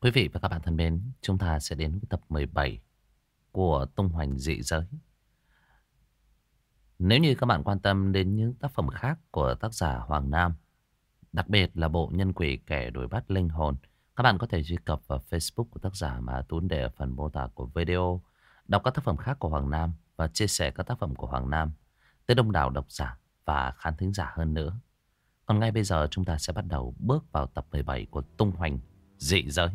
Quý vị và các bạn thân mến, chúng ta sẽ đến với tập 17 của Tung Hoành Dị Giới. Nếu như các bạn quan tâm đến những tác phẩm khác của tác giả Hoàng Nam, đặc biệt là bộ Nhân Quỷ Kẻ Đuổi Bắt Linh Hồn, các bạn có thể truy cập vào Facebook của tác giả mà Tuấn để ở phần mô tả của video, đọc các tác phẩm khác của Hoàng Nam và chia sẻ các tác phẩm của Hoàng Nam tới đông đảo độc giả và khán thính giả hơn nữa. Còn ngay bây giờ chúng ta sẽ bắt đầu bước vào tập 17 của Tung Hoành Dị Giới.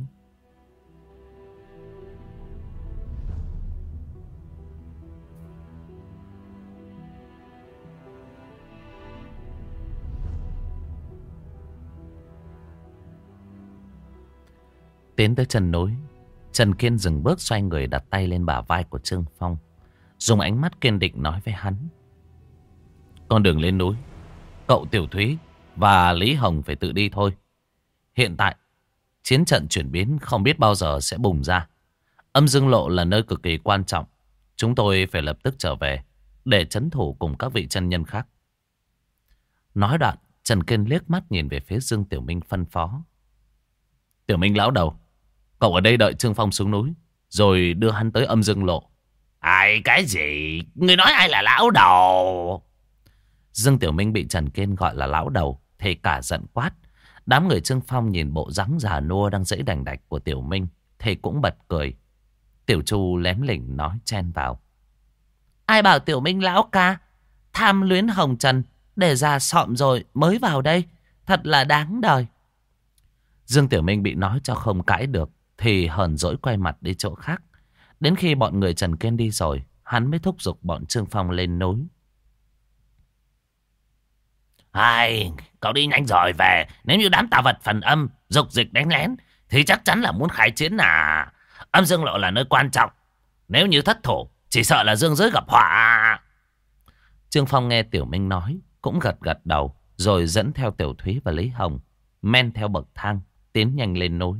Tiến tới chân núi, Trần Kiên dừng bước xoay người đặt tay lên bả vai của Trương Phong, Dùng ánh mắt kiên định nói với hắn Con đường lên núi, Cậu Tiểu Thúy và Lý Hồng phải tự đi thôi Hiện tại Chiến trận chuyển biến không biết bao giờ sẽ bùng ra. Âm dương lộ là nơi cực kỳ quan trọng. Chúng tôi phải lập tức trở về Để chấn thủ cùng các vị chân nhân khác. Nói đoạn Trần Kiên liếc mắt nhìn về phía Dương Tiểu Minh phân phó. Tiểu Minh lão đầu Cậu ở đây đợi Trương Phong xuống núi Rồi đưa hắn tới âm dương lộ. Ai cái gì? Người nói ai là lão đầu? Dương Tiểu Minh bị Trần Kiên gọi là lão đầu Thì cả giận quát Đám người Trương Phong nhìn bộ dáng già nua Đang dãy đành đạch của Tiểu Minh Thì cũng bật cười. Tiểu Chu lém lỉnh nói chen vào. Ai bảo Tiểu Minh lão ca? Tham luyến hồng trần Để ra sọm rồi mới vào đây. Thật là đáng đời. Dương Tiểu Minh bị nói cho không cãi được thì hờn dỗi quay mặt đi chỗ khác. Đến khi bọn người Trần Kiên đi rồi, hắn mới thúc giục bọn Trương Phong lên núi. Ai, cậu đi nhanh rồi về. Nếu như đám tà vật phần âm, dục dịch đánh lén, thì chắc chắn là muốn khai chiến à. Âm dương lộ là nơi quan trọng. Nếu như thất thủ, chỉ sợ là dương giới gặp họa. Trương Phong nghe Tiểu Minh nói, cũng gật gật đầu, rồi dẫn theo Tiểu Thúy và Lý Hồng, men theo bậc thang, tiến nhanh lên núi.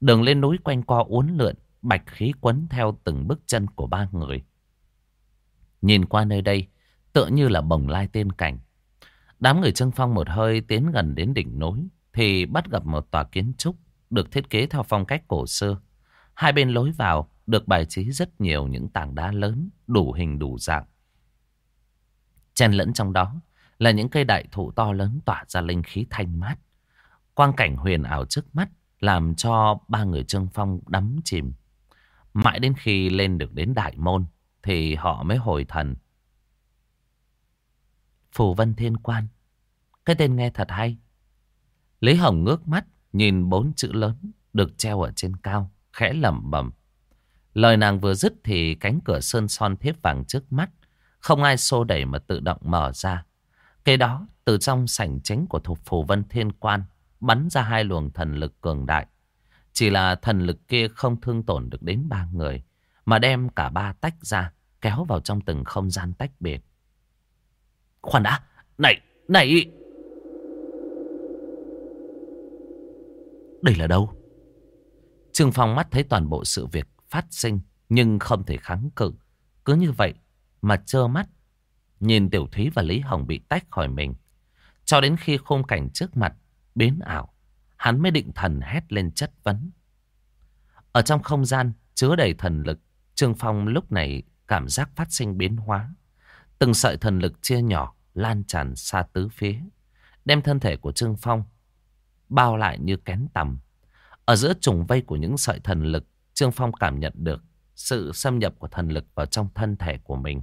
Đường lên núi quanh co uốn lượn, bạch khí quấn theo từng bước chân của ba người. Nhìn qua nơi đây, tựa như là bồng lai tiên cảnh. Đám người Trương Phong một hơi tiến gần đến đỉnh núi, thì bắt gặp một tòa kiến trúc được thiết kế theo phong cách cổ xưa. Hai bên lối vào được bài trí rất nhiều những tảng đá lớn, đủ hình đủ dạng. Chen lẫn trong đó là những cây đại thụ to lớn tỏa ra linh khí thanh mát. Quang cảnh huyền ảo trước mắt làm cho ba người Trương Phong đắm chìm. Mãi đến khi lên được đến đại môn thì họ mới hồi thần. Phù Vân Thiên Quan. Cái tên nghe thật hay. Lý Hồng ngước mắt nhìn bốn chữ lớn được treo ở trên cao, khẽ lẩm bẩm. Lời nàng vừa dứt thì cánh cửa sơn son thiếp vàng trước mắt, không ai xô đẩy mà tự động mở ra. Kế đó, từ trong sảnh chính của thuộc Phù Vân Thiên Quan, bắn ra hai luồng thần lực cường đại. Chỉ là thần lực kia không thương tổn được đến ba người, mà đem cả ba tách ra, kéo vào trong từng không gian tách biệt. Khoan đã, này, này! Đây là đâu? Trương Phong mắt thấy toàn bộ sự việc phát sinh, nhưng không thể kháng cự. Cứ như vậy mà trơ mắt, nhìn Tiểu Thúy và Lý Hồng bị tách khỏi mình. Cho đến khi khung cảnh trước mặt biến ảo, hắn mới định thần hét lên chất vấn. Ở trong không gian chứa đầy thần lực, Trương Phong lúc này cảm giác phát sinh biến hóa. Từng sợi thần lực chia nhỏ, lan tràn xa tứ phía, đem thân thể của Trương Phong bao lại như kén tầm. Ở giữa trùng vây của những sợi thần lực, Trương Phong cảm nhận được sự xâm nhập của thần lực vào trong thân thể của mình.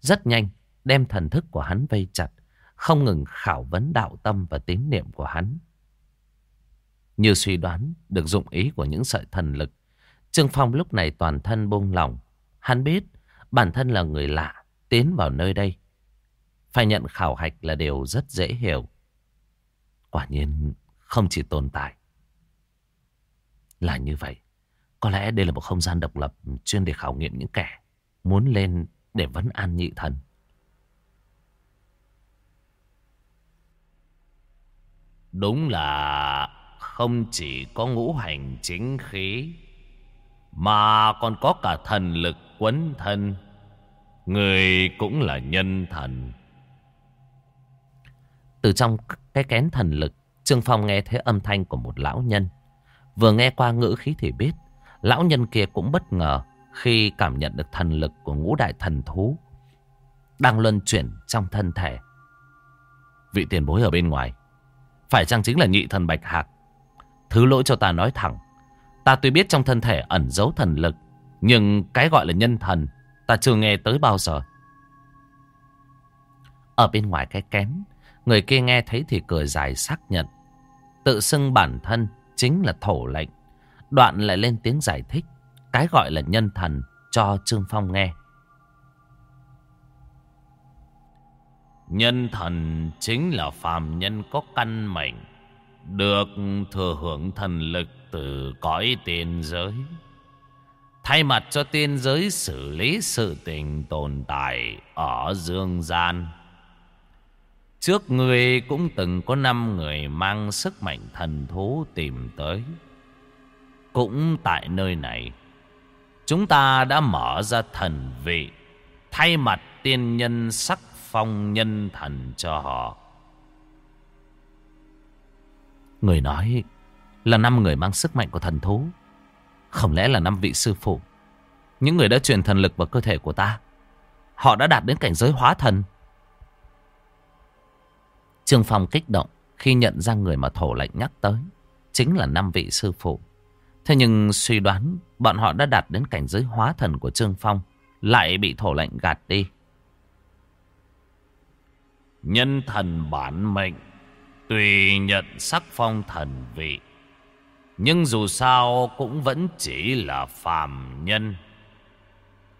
Rất nhanh, đem thần thức của hắn vây chặt, không ngừng khảo vấn đạo tâm và tín niệm của hắn. Như suy đoán được dụng ý của những sợi thần lực, Trương Phong lúc này toàn thân buông lỏng. Hắn biết bản thân là người lạ tiến vào nơi đây. Phải nhận khảo hạch là điều rất dễ hiểu. Quả nhiên, không chỉ tồn tại. Là như vậy. Có lẽ đây là một không gian độc lập chuyên để khảo nghiệm những kẻ muốn lên để vấn an nhị thần. Đúng là không chỉ có ngũ hành chính khí, Mà còn có cả thần lực quấn thân Người cũng là nhân thần Từ trong cái kén thần lực Trương Phong nghe thấy âm thanh của một lão nhân Vừa nghe qua ngữ khí thì biết. Lão nhân kia cũng bất ngờ khi cảm nhận được thần lực của ngũ đại thần thú đang luân chuyển trong thân thể. Vị tiền bối ở bên ngoài, phải chăng chính là nhị thần bạch hạc? Thứ lỗi cho ta nói thẳng, ta tuy biết trong thân thể ẩn giấu thần lực, nhưng cái gọi là nhân thần, ta chưa nghe tới bao giờ. Ở bên ngoài cái kén, người kia nghe thấy thì cười dài xác nhận. Tự xưng bản thân chính là thổ lệnh. Đoạn lại lên tiếng giải thích cái gọi là nhân thần cho Trương Phong nghe. Nhân thần chính là phàm nhân có căn mệnh, được thừa hưởng thần lực từ cõi tiên giới. Thay mặt cho tiên giới xử lý sự tình tồn tại ở dương gian. Trước người cũng từng có năm người mang sức mạnh thần thú tìm tới. Cũng tại nơi này, chúng ta đã mở ra thần vị, thay mặt tiên nhân sắc phong nhân thần cho họ. Người nói là năm người mang sức mạnh của thần thú. Không lẽ là năm vị sư phụ? Những người đã truyền thần lực vào cơ thể của ta. Họ đã đạt đến cảnh giới hóa thần. Trương Phong kích động khi nhận ra người mà thổ lệnh nhắc tới. Chính là năm vị sư phụ. Thế nhưng suy đoán bọn họ đã đạt đến cảnh giới hóa thần của Trương Phong. Lại bị thổ lệnh gạt đi. Nhân thần bản mệnh, Tùy nhận sắc phong thần vị nhưng dù sao cũng vẫn chỉ là phàm nhân.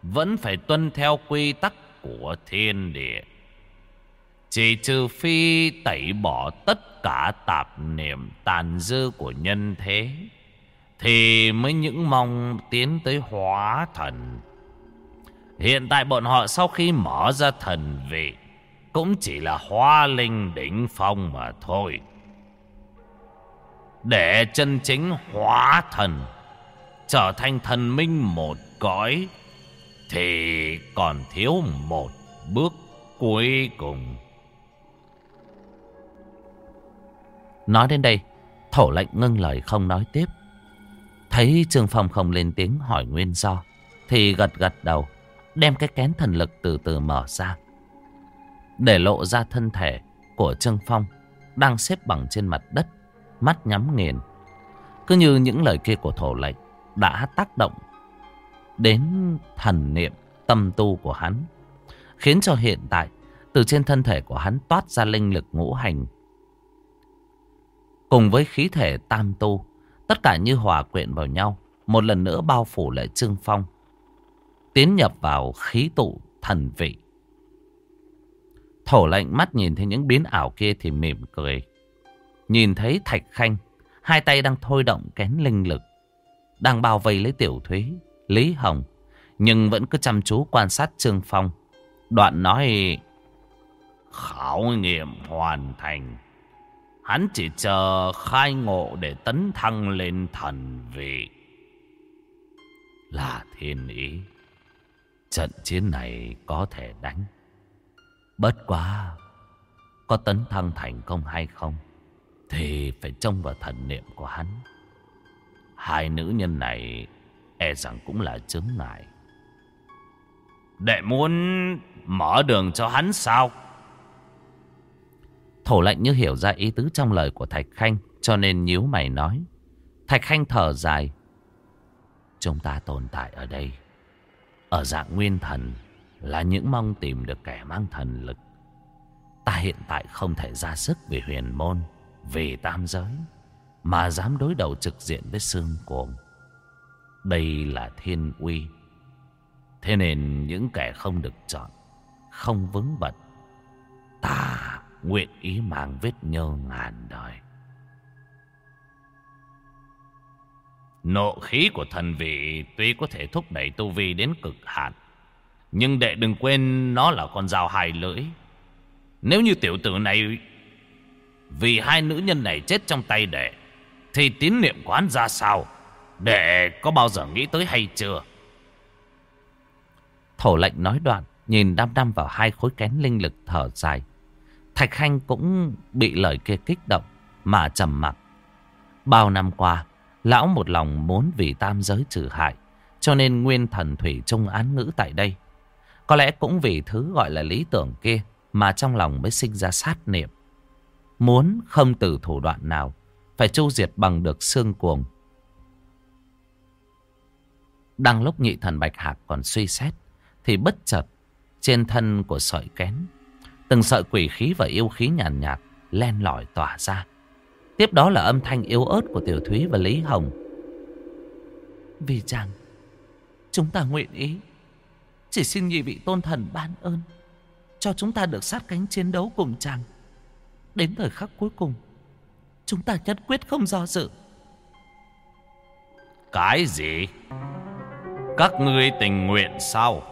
Vẫn phải tuân theo quy tắc của thiên địa. Chỉ trừ phi tẩy bỏ tất cả tạp niệm tàn dư của nhân thế, Thì mới những mong tiến tới hóa thần. Hiện tại bọn họ sau khi mở ra thần vị, cũng chỉ là hoa linh đỉnh phong mà thôi. Để chân chính hóa thần, trở thành thần minh một cõi, thì còn thiếu một bước cuối cùng. Nói đến đây, thổ lệnh ngưng lời không nói tiếp. Thấy Trương Phong không lên tiếng hỏi nguyên do, thì gật gật đầu, đem cái kén thần lực từ từ mở ra để lộ ra thân thể của Trương Phong đang xếp bằng trên mặt đất, mắt nhắm nghiền. Cứ như những lời kia của thổ lệnh đã tác động đến thần niệm tâm tu của hắn, khiến cho hiện tại từ trên thân thể của hắn toát ra linh lực ngũ hành. Cùng với khí thể tam tu, tất cả như hòa quyện vào nhau, một lần nữa bao phủ lại Trương Phong, tiến nhập vào khí tụ thần vị. Thổ lệnh mắt nhìn thấy những biến ảo kia thì mỉm cười. Nhìn thấy Thạch Khanh, hai tay đang thôi động kén linh lực. Đang bao vây lấy Tiểu Thúy, Lý Hồng. Nhưng vẫn cứ chăm chú quan sát Trương Phong. Đoạn nói... Khảo nghiệm hoàn thành. Hắn chỉ chờ khai ngộ để tấn thăng lên thần vị. Là thiên ý. Trận chiến này có thể đánh. Bất quá Có tấn thăng thành công hay không thì phải trông vào thần niệm của hắn. Hai nữ nhân này E rằng cũng là chứng ngại. Đệ muốn mở đường cho hắn sao? Thổ lạnh như hiểu ra ý tứ trong lời của Thạch Khanh Cho nên nhíu mày nói. Thạch Khanh thở dài. Chúng ta tồn tại ở đây. Ở dạng nguyên thần là những mong tìm được kẻ mang thần lực. Ta hiện tại không thể ra sức vì huyền môn, vì tam giới, mà dám đối đầu trực diện với xương cuồng. Đây là thiên uy. Thế nên những kẻ không được chọn, không vững bật, ta nguyện ý mang vết nhơ ngàn đời. Nộ khí của thần vị tuy có thể thúc đẩy tu vi đến cực hạn, nhưng đệ đừng quên nó là con dao hai lưỡi. Nếu như tiểu tử này vì hai nữ nhân này chết trong tay đệ, thì tín niệm của hắn ra sao? Đệ có bao giờ nghĩ tới hay chưa? Thổ lệnh nói đoạn, nhìn đăm đăm vào hai khối kén linh lực thở dài. Thạch Khanh cũng bị lời kia kích động, mà trầm mặc. Bao năm qua, Lão một lòng muốn vì tam giới trừ hại. Cho nên nguyên thần thủy trung án ngữ tại đây. Có lẽ cũng vì thứ gọi là lý tưởng kia mà trong lòng mới sinh ra sát niệm. Muốn không từ thủ đoạn nào, phải chu diệt bằng được xương cuồng. Đang lúc nhị thần Bạch Hạc còn suy xét, thì bất chợt trên thân của sợi kén, từng sợi quỷ khí và yêu khí nhàn nhạt, nhạt len lỏi tỏa ra. Tiếp đó là âm thanh yếu ớt của Tiểu Thúy và Lý Hồng. Vì chàng, chúng ta nguyện ý, chỉ xin nhị vị tôn thần ban ơn, cho chúng ta được sát cánh chiến đấu cùng chàng. Đến thời khắc cuối cùng, chúng ta nhất quyết không do dự. Cái gì? Các ngươi tình nguyện sao?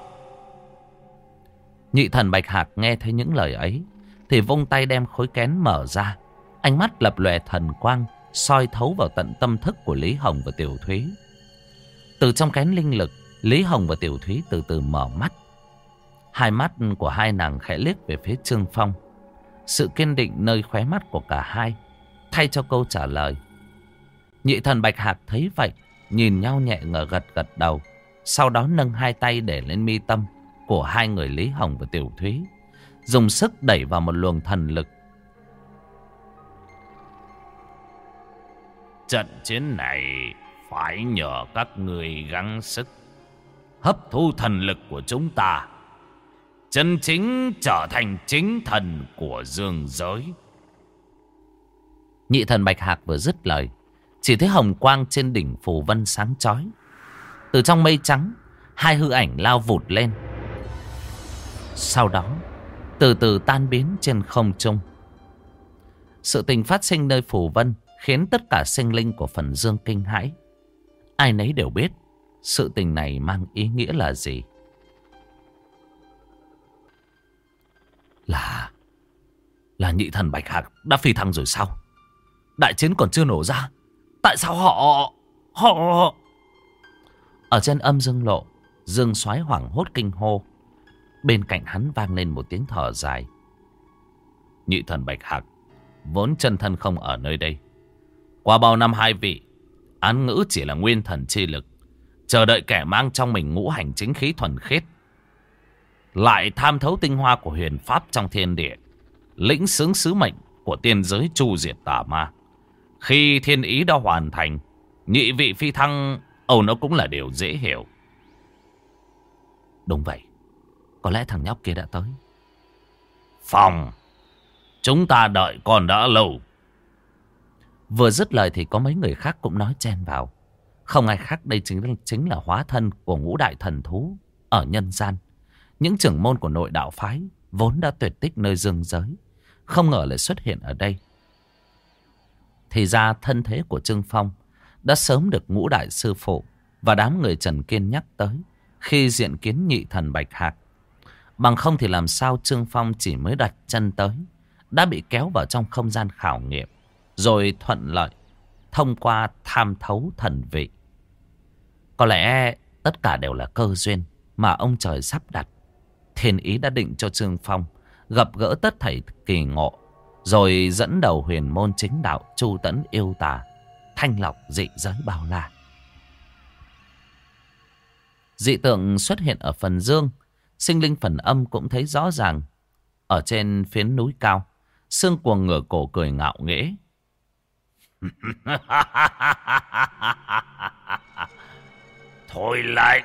Nhị thần Bạch Hạc nghe thấy những lời ấy, thì vung tay đem khối kén mở ra. Ánh mắt lập lòe thần quang, soi thấu vào tận tâm thức của Lý Hồng và Tiểu Thúy. Từ trong kén linh lực, Lý Hồng và Tiểu Thúy từ từ mở mắt. Hai mắt của hai nàng khẽ liếc về phía Trương Phong. Sự kiên định nơi khóe mắt của cả hai, thay cho câu trả lời. Nhị thần Bạch Hạc thấy vậy, nhìn nhau nhẹ ngờ gật gật đầu. Sau đó nâng hai tay để lên mi tâm của hai người Lý Hồng và Tiểu Thúy. Dùng sức đẩy vào một luồng thần lực Trận chiến này phải nhờ các người gắng sức hấp thu thần lực của chúng ta. Chân chính trở thành chính thần của dương giới. Nhị thần Bạch Hạc vừa dứt lời. Chỉ thấy hồng quang trên đỉnh phù vân sáng chói. Từ trong mây trắng, hai hư ảnh lao vụt lên. Sau đó, từ từ tan biến trên không trung. Sự tình phát sinh nơi phù vân khiến tất cả sinh linh của phần dương kinh hãi. Ai nấy đều biết sự tình này mang ý nghĩa là gì. Là nhị thần Bạch Hạc đã phi thăng rồi sao? Đại chiến còn chưa nổ ra. Tại sao họ... Họ... Ở trên âm dương lộ, dương xoáy hoảng hốt kinh hô. Bên cạnh hắn vang lên một tiếng thở dài. Nhị thần Bạch Hạc vốn chân thân không ở nơi đây. Qua bao năm hai vị, án ngữ chỉ là nguyên thần chi lực, chờ đợi kẻ mang trong mình ngũ hành chính khí thuần khiết. Lại tham thấu tinh hoa của huyền pháp trong thiên địa, lĩnh xướng sứ mệnh của tiên giới chu diệt tà ma. Khi thiên ý đã hoàn thành, nhị vị phi thăng, âu nó cũng là điều dễ hiểu. Đúng vậy, có lẽ thằng nhóc kia đã tới. Phòng, chúng ta đợi còn đã lâu. Vừa dứt lời thì có mấy người khác cũng nói chen vào. Không ai khác đây chính, chính là hóa thân của ngũ đại thần thú ở nhân gian. Những trưởng môn của nội đạo phái vốn đã tuyệt tích nơi dương giới. Không ngờ lại xuất hiện ở đây. Thì ra thân thế của Trương Phong đã sớm được ngũ đại sư phụ và đám người Trần Kiên nhắc tới khi diện kiến nhị thần Bạch Hạc. Bằng không thì làm sao Trương Phong chỉ mới đặt chân tới, đã bị kéo vào trong không gian khảo nghiệm, rồi thuận lợi thông qua tham thấu thần vị. Có lẽ tất cả đều là cơ duyên mà ông trời sắp đặt. Thiên ý đã định cho Trương Phong gặp gỡ tất thảy kỳ ngộ, rồi dẫn đầu huyền môn chính đạo chu tấn yêu tà, thanh lọc dị giới bao la. Dị tượng xuất hiện ở phần dương, sinh linh phần âm cũng thấy rõ ràng. Ở trên phiến núi cao, xương cuồng ngửa cổ cười ngạo nghễ, Thôi lại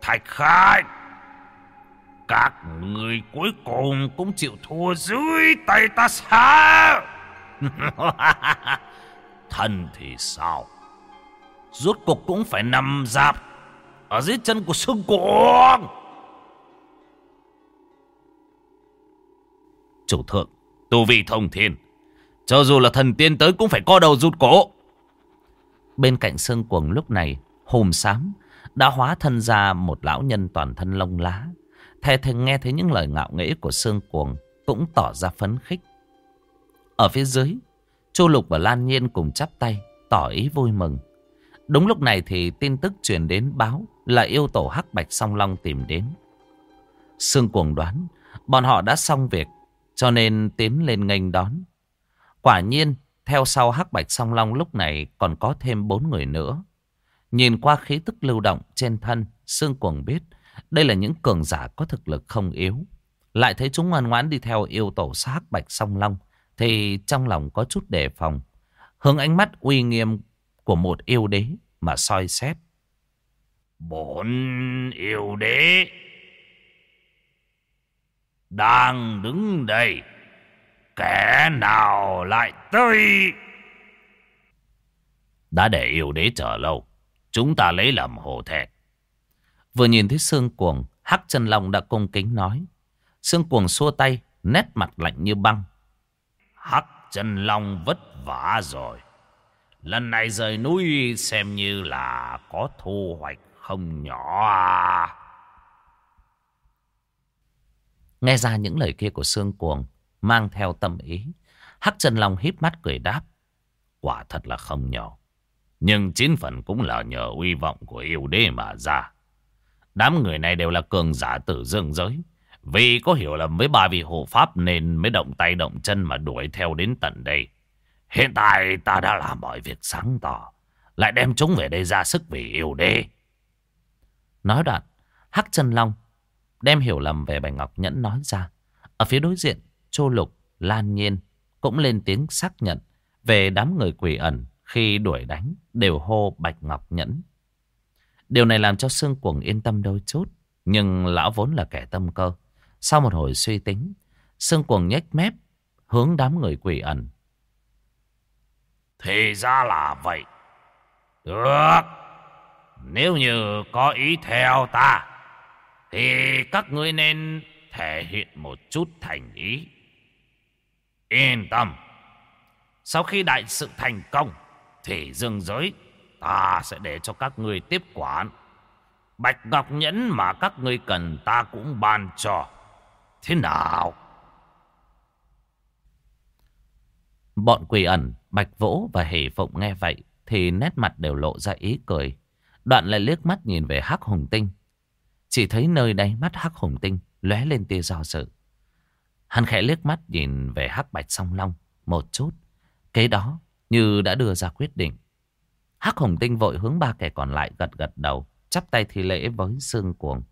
Thạch khai các người cuối cùng cũng chịu thua dưới tay ta sao Thần thì sao Rốt cuộc cũng phải nằm dạp Ở dưới chân của sương cuồng Chủ thượng Tu vi thông thiên cho dù là thần tiên tới cũng phải co đầu rụt cổ. Bên cạnh Sơn Cuồng lúc này, hùm sám đã hóa thân ra một lão nhân toàn thân lông lá. Thề thường nghe thấy những lời ngạo nghễ của Sương Cuồng cũng tỏ ra phấn khích. Ở phía dưới, Chu Lục và Lan Nhiên cùng chắp tay, tỏ ý vui mừng. Đúng lúc này thì tin tức truyền đến báo là yêu tổ Hắc Bạch Song Long tìm đến. Sương Cuồng đoán bọn họ đã xong việc, cho nên tiến lên nghênh đón. Quả nhiên Theo sau hắc bạch song long lúc này còn có thêm bốn người nữa. Nhìn qua khí tức lưu động trên thân, Sương cuồng biết đây là những cường giả có thực lực không yếu. Lại thấy chúng ngoan ngoãn đi theo yêu tổ sát bạch song long, thì trong lòng có chút đề phòng. Hướng ánh mắt uy nghiêm của một yêu đế mà soi xét. Bốn yêu đế đang đứng đây. Kẻ nào lại tới? Đã để yêu đế chờ lâu. Chúng ta lấy làm hổ thẹn. Vừa nhìn thấy Sương Cuồng, Hắc Chân Long đã cung kính nói. Sương Cuồng xua tay, nét mặt lạnh như băng. Hắc Chân Long vất vả rồi. Lần này rời núi xem như là có thu hoạch không nhỏ à. Nghe ra những lời kia của Sương Cuồng, mang theo tâm ý. Hắc Chân Long híp mắt cười đáp. Quả thật là không nhỏ. Nhưng chín phần cũng là nhờ uy vọng của yêu đế mà ra. Đám người này đều là cường giả tử dương giới. Vì có hiểu lầm với ba vị hộ pháp nên mới động tay động chân mà đuổi theo đến tận đây. Hiện tại ta đã làm mọi việc sáng tỏ. Lại đem chúng về đây ra sức vì yêu đế. Nói đoạn, Hắc chân Long đem hiểu lầm về Bạch Ngọc Nhẫn nói ra. Ở phía đối diện, Chô Lục, Lan Nhiên cũng lên tiếng xác nhận về đám người quỷ ẩn khi đuổi đánh đều hô Bạch Ngọc Nhẫn. Điều này làm cho Sương Cuồng yên tâm đôi chút. Nhưng lão vốn là kẻ tâm cơ. Sau một hồi suy tính, Sương Cuồng nhếch mép hướng đám người quỷ ẩn. Thì ra là vậy. Được. Nếu như có ý theo ta, thì các ngươi nên thể hiện một chút thành ý. Yên tâm. Sau khi đại sự thành công, thì dương giới ta sẽ để cho các ngươi tiếp quản. Bạch Ngọc Nhẫn mà các ngươi cần ta cũng ban cho. Thế nào? Bọn quỷ ẩn, Bạch Vỗ và Hỷ Phụng nghe vậy thì nét mặt đều lộ ra ý cười. Đoạn lại liếc mắt nhìn về Hắc Hùng Tinh. Chỉ thấy nơi đáy mắt Hắc Hùng Tinh lóe lên tia do dự. Hắn khẽ liếc mắt nhìn về Hắc Bạch Song Long một chút. Kế đó như đã đưa ra quyết định. Hắc Hồng Tinh vội hướng ba kẻ còn lại gật gật đầu, chắp tay thi lễ với Sương Cuồng.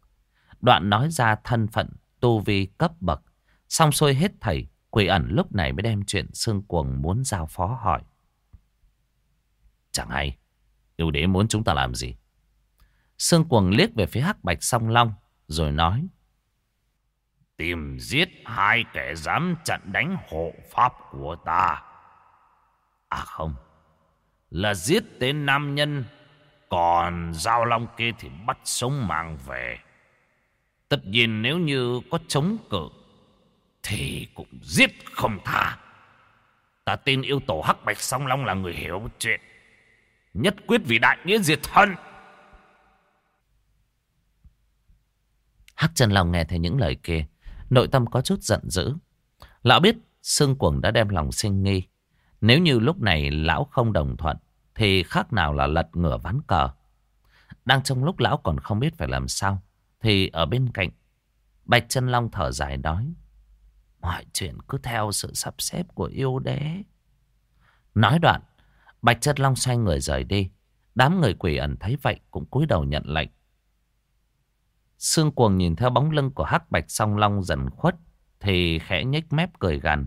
Đoạn nói ra thân phận, tu vi cấp bậc. Xong xuôi hết thầy, quỷ ẩn lúc này mới đem chuyện Sương Cuồng muốn giao phó hỏi. Chẳng hay, yêu đế muốn chúng ta làm gì? Sương Cuồng liếc về phía Hắc Bạch Song Long, rồi nói. Tìm giết hai kẻ dám chặn đánh hộ pháp của ta. À không, là giết tên nam nhân, còn giao long kia thì bắt sống mang về. Tất nhiên nếu như có chống cự, thì cũng giết không tha. Ta tin yêu tổ Hắc Bạch Song Long là người hiểu chuyện. Nhất quyết vì đại nghĩa diệt thân. Hắc chân Long nghe thấy những lời kia, nội tâm có chút giận dữ. Lão biết Sương Quần đã đem lòng sinh nghi. Nếu như lúc này lão không đồng thuận, thì khác nào là lật ngửa ván cờ. Đang trong lúc lão còn không biết phải làm sao, thì ở bên cạnh, Bạch chân Long thở dài nói, mọi chuyện cứ theo sự sắp xếp của yêu đế. Nói đoạn, Bạch chân Long xoay người rời đi. Đám người quỷ ẩn thấy vậy cũng cúi đầu nhận lệnh. Sương cuồng nhìn theo bóng lưng của hắc bạch song long dần khuất, thì khẽ nhếch mép cười gằn.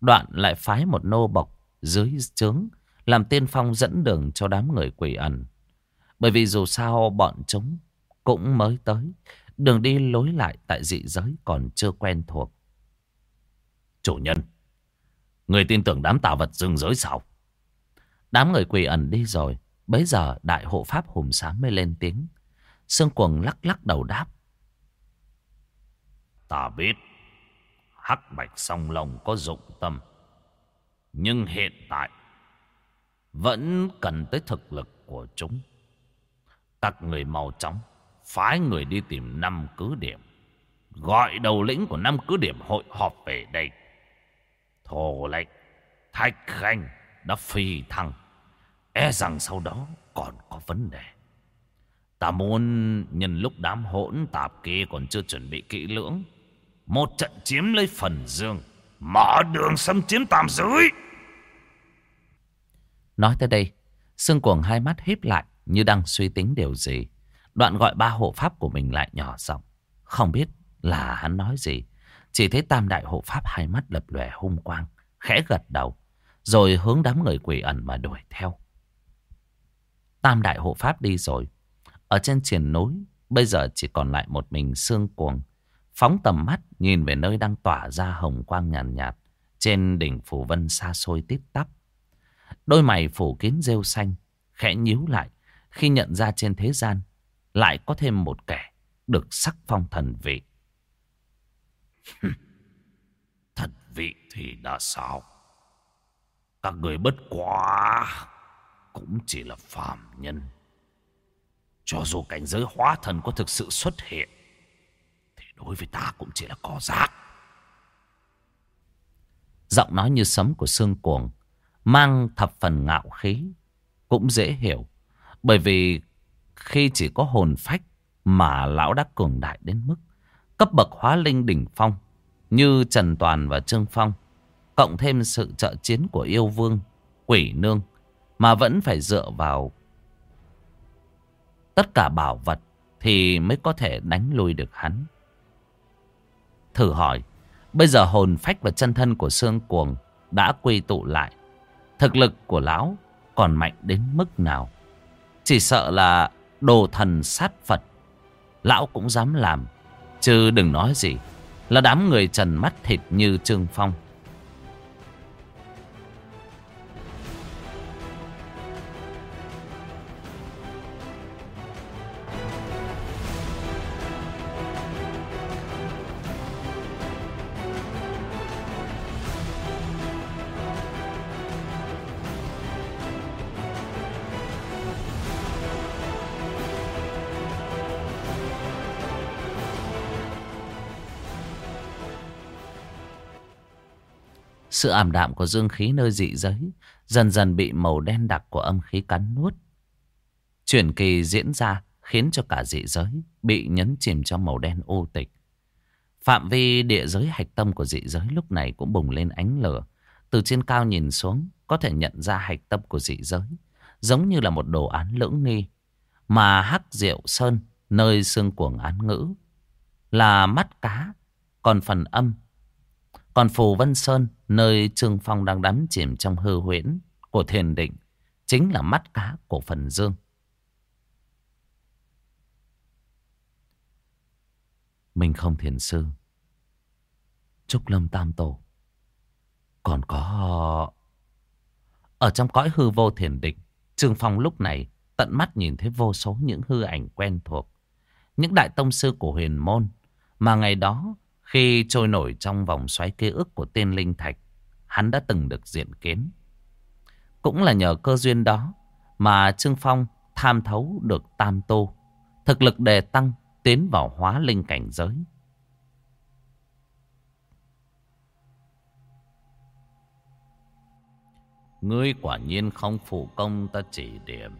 Đoạn lại phái một nô bộc dưới trướng làm tiên phong dẫn đường cho đám người quỷ ẩn. Bởi vì dù sao bọn chúng cũng mới tới, đường đi lối lại tại dị giới còn chưa quen thuộc. Chủ nhân, người tin tưởng đám tà vật rừng giới sao? Đám người quỷ ẩn đi rồi, bấy giờ đại hộ pháp hùm sám mới lên tiếng. Sương cuồng lắc lắc đầu đáp. Ta biết, hắc bạch song lòng có dụng tâm. Nhưng hiện tại vẫn cần tới thực lực của chúng. Các người màu trắng phái người đi tìm năm cứ điểm. Gọi đầu lĩnh của năm cứ điểm hội họp về đây. Thổ lệnh, Thạch Khanh đã phi thăng. E rằng sau đó còn có vấn đề. Ta muốn nhân lúc đám hỗn tạp kia còn chưa chuẩn bị kỹ lưỡng. Một trận chiếm lấy phần dương. Mở đường xâm chiếm tam giới. Nói tới đây, Sương Cuồng hai mắt híp lại như đang suy tính điều gì. Đoạn gọi ba hộ pháp của mình lại nhỏ giọng. Không biết là hắn nói gì. Chỉ thấy tam đại hộ pháp hai mắt lập lòe hung quang. Khẽ gật đầu. Rồi hướng đám người quỷ ẩn mà đuổi theo. Tam đại hộ pháp đi rồi. Ở trên triển núi, bây giờ chỉ còn lại một mình Sương Cuồng. Phóng tầm mắt nhìn về nơi đang tỏa ra hồng quang nhàn nhạt, nhạt. Trên đỉnh phủ vân xa xôi tít tắp. Đôi mày phủ kín rêu xanh, khẽ nhíu lại khi nhận ra trên thế gian lại có thêm một kẻ được sắc phong thần vị. thần vị thì đã sao? Các người bất quá cũng chỉ là phàm nhân. Cho dù cảnh giới hóa thần có thực sự xuất hiện, thì đối với ta cũng chỉ là cỏ rác. Giọng nói như sấm của xương cuồng, mang thập phần ngạo khí, cũng dễ hiểu. Bởi vì khi chỉ có hồn phách mà lão đã cường đại đến mức cấp bậc hóa linh đỉnh phong như Trần Toàn và Trương Phong, cộng thêm sự trợ chiến của yêu vương, quỷ nương mà vẫn phải dựa vào tất cả bảo vật thì mới có thể đánh lui được hắn. Thử hỏi, bây giờ hồn phách và chân thân của Sương Cuồng đã quy tụ lại. Thực lực của lão còn mạnh đến mức nào? Chỉ sợ là đồ thần sát Phật. Lão cũng dám làm. Chứ đừng nói gì là đám người trần mắt thịt như Trương Phong. Sự ảm đạm của dương khí nơi dị giới dần dần bị màu đen đặc của âm khí cắn nuốt. Chuyển kỳ diễn ra khiến cho cả dị giới bị nhấn chìm trong màu đen ô tịch. Phạm vi địa giới hạch tâm của dị giới lúc này cũng bùng lên ánh lửa. Từ trên cao nhìn xuống có thể nhận ra hạch tâm của dị giới giống như là một đồ án lưỡng nghi. Mà hắc diệu sơn nơi xương cuồng án ngữ là mắt cá, còn phần âm còn Phù Vân Sơn, nơi Trương Phong đang đắm chìm trong hư huyễn của thiền định, chính là mắt cá của phần dương. Mình không thiền sư. Trúc Lâm Tam Tổ. Còn có... Ở trong cõi hư vô thiền định, Trương Phong lúc này tận mắt nhìn thấy vô số những hư ảnh quen thuộc. Những đại tông sư của huyền môn mà ngày đó khi trôi nổi trong vòng xoáy ký ức của tên Linh Thạch, hắn đã từng được diện kiến. Cũng là nhờ cơ duyên đó mà Trương Phong tham thấu được tam tô, thực lực đề tăng tiến vào hóa linh cảnh giới. Ngươi quả nhiên không phụ công ta chỉ điểm,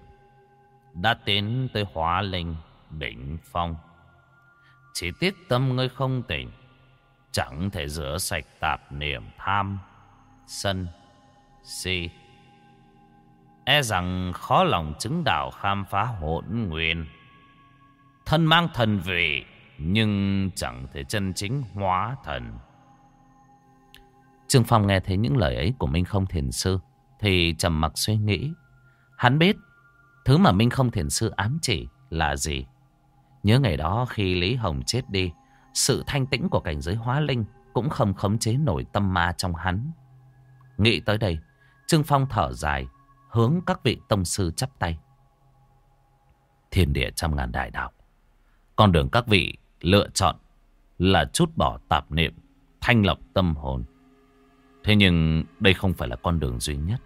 đã tiến tới hóa linh đỉnh phong. Chỉ tiếc tâm ngươi không tỉnh Chẳng thể rửa sạch tạp niệm tham, Sân, Si. E rằng khó lòng chứng đạo khám phá hỗn nguyên. Thân mang thần vị, Nhưng chẳng thể chân chính hóa thần. Trương Phong nghe thấy những lời ấy của Minh Không Thiền Sư, Thì trầm mặc suy nghĩ. Hắn biết, Thứ mà Minh Không Thiền Sư ám chỉ là gì? Nhớ ngày đó khi Lý Hồng chết đi sự thanh tĩnh của cảnh giới hóa linh cũng không khống chế nổi tâm ma trong hắn. Nghĩ tới đây, Trương Phong thở dài, hướng các vị tông sư chắp tay. Thiên địa trăm ngàn đại đạo. Con đường các vị lựa chọn là chút bỏ tạp niệm, thanh lọc tâm hồn. Thế nhưng đây không phải là con đường duy nhất.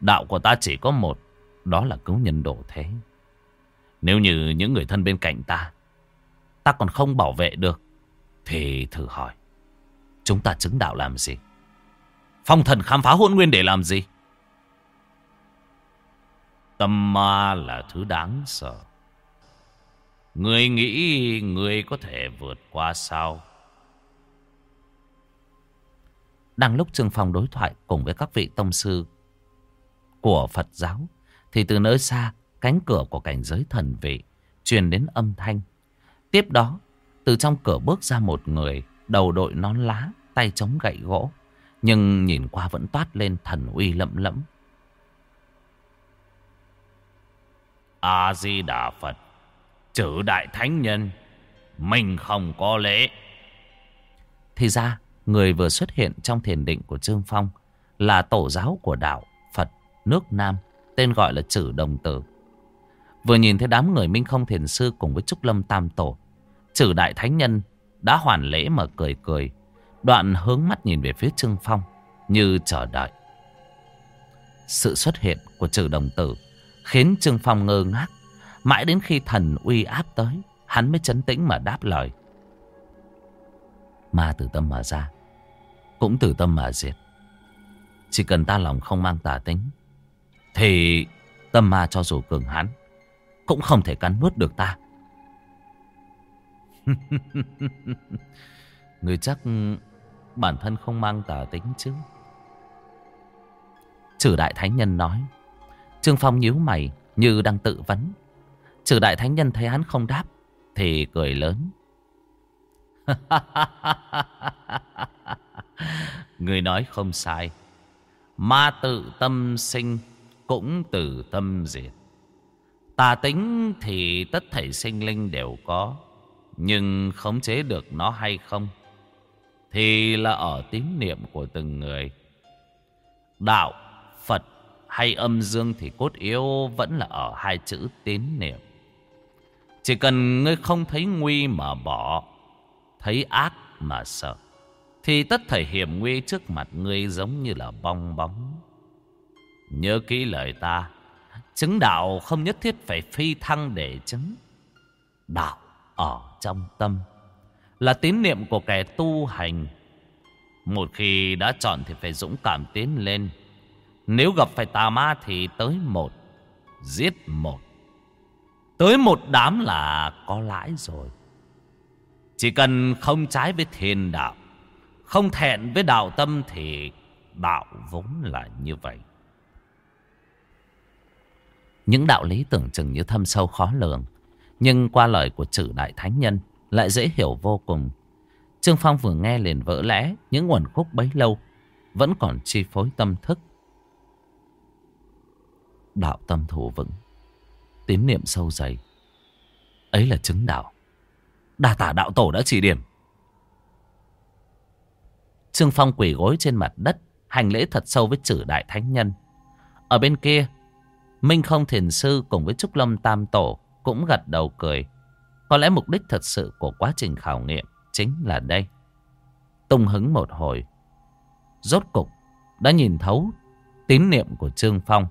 Đạo của ta chỉ có một, đó là cứu nhân độ thế. Nếu như những người thân bên cạnh ta ta còn không bảo vệ được. Thì thử hỏi, chúng ta chứng đạo làm gì? Phong thần khám phá hôn nguyên để làm gì? Tâm ma là thứ đáng sợ. Người nghĩ người có thể vượt qua sao? Đang lúc Trương Phong đối thoại cùng với các vị tông sư của Phật giáo thì từ nơi xa cánh cửa của cảnh giới thần vị truyền đến âm thanh. Tiếp đó, từ trong cửa bước ra một người đầu đội nón lá, tay chống gậy gỗ, nhưng nhìn qua vẫn toát lên thần uy lẫm lẫm. A Di Đà Phật, chữ đại thánh nhân, mình không có lễ. Thì ra, người vừa xuất hiện trong thiền định của Trương Phong là tổ giáo của đạo Phật nước Nam, tên gọi là Chử Đồng Tử. Vừa nhìn thấy đám người Minh Không Thiền Sư cùng với Trúc Lâm Tam Tổ, Trừ Đại Thánh Nhân đã hoàn lễ mà cười cười, đoạn hướng mắt nhìn về phía Trương Phong như chờ đợi. Sự xuất hiện của Chử Đồng Tử khiến Trương Phong ngơ ngác, mãi đến khi thần uy áp tới, hắn mới chấn tĩnh mà đáp lời. Ma từ tâm mà ra, cũng từ tâm mà diệt. Chỉ cần ta lòng không mang tà tính Thì tâm ma cho dù cường hãn Cũng không thể cắn nuốt được ta Người chắc bản thân không mang tà tính chứ? Trừ đại thánh nhân nói. Trương Phong nhíu mày, như đang tự vấn. Trừ đại thánh nhân thấy hắn không đáp, Thì cười lớn. Người nói không sai. Ma tự tâm sinh cũng từ tâm diệt. Tà tính thì tất thảy sinh linh đều có. Nhưng khống chế được nó hay không Thì là ở tín niệm của từng người Đạo, Phật hay âm dương thì cốt yếu vẫn là ở hai chữ tín niệm Chỉ cần ngươi không thấy nguy mà bỏ Thấy ác mà sợ thì tất thảy hiểm nguy trước mặt ngươi giống như là bong bóng. Nhớ kỹ lời ta. Chứng đạo không nhất thiết phải phi thăng để chứng. Đạo ở trong tâm. Là tín niệm của kẻ tu hành. Một khi đã chọn thì phải dũng cảm tiến lên. Nếu gặp phải tà ma thì tới một. Giết một. Tới một đám là có lãi rồi. Chỉ cần không trái với thiên đạo, không thẹn với đạo tâm thì đạo vốn là như vậy. Những đạo lý tưởng chừng như thâm sâu khó lường. Nhưng qua lời của chữ đại thánh nhân lại dễ hiểu vô cùng. Trương Phong vừa nghe liền vỡ lẽ những nguồn khúc bấy lâu vẫn còn chi phối tâm thức. Đạo tâm thủ vững, tín niệm sâu dày. Ấy là chứng đạo. Đà tả đạo tổ đã chỉ điểm. Trương Phong quỳ gối trên mặt đất, hành lễ thật sâu với chữ đại thánh nhân. Ở bên kia, Minh không thiền sư cùng với Trúc Lâm Tam Tổ cũng gật đầu cười. Có lẽ mục đích thật sự của quá trình khảo nghiệm chính là đây. Tung hứng một hồi, rốt cục đã nhìn thấu tín niệm của Trương Phong.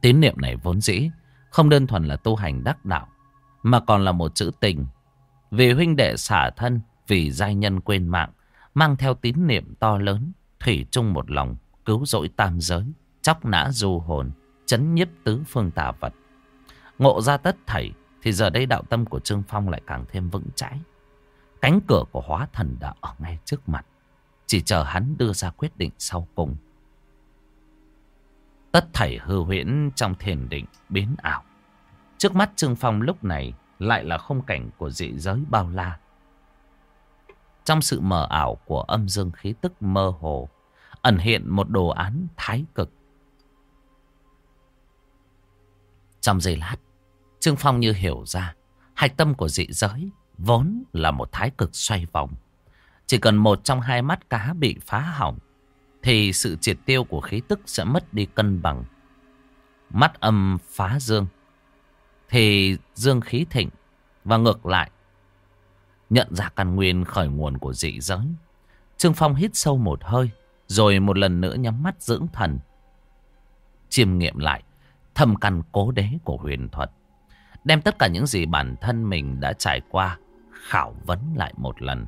Tín niệm này vốn dĩ không đơn thuần là tu hành đắc đạo, mà còn là một chữ tình. Vì huynh đệ xả thân, vì giai nhân quên mạng, mang theo tín niệm to lớn, thủy chung một lòng, cứu rỗi tam giới, chóc nã du hồn, chấn nhiếp tứ phương tà vật. Ngộ ra tất thảy, thì giờ đây đạo tâm của Trương Phong lại càng thêm vững chãi. Cánh cửa của hóa thần đã ở ngay trước mặt, chỉ chờ hắn đưa ra quyết định sau cùng. Tất thảy hư huyễn trong thiền định biến ảo. Trước mắt Trương Phong lúc này lại là không cảnh của dị giới bao la. Trong sự mờ ảo của âm dương khí tức mơ hồ, ẩn hiện một đồ án thái cực. Trong giây lát, Trương Phong như hiểu ra, hạch tâm của dị giới vốn là một thái cực xoay vòng. Chỉ cần một trong hai mắt cá bị phá hỏng, thì sự triệt tiêu của khí tức sẽ mất đi cân bằng. Mắt âm phá dương, thì dương khí thịnh, và ngược lại, Nhận ra căn nguyên khởi nguồn của dị giới Trương Phong hít sâu một hơi Rồi một lần nữa nhắm mắt dưỡng thần Chiêm nghiệm lại Thâm căn cố đế của huyền thuật Đem tất cả những gì bản thân mình đã trải qua Khảo vấn lại một lần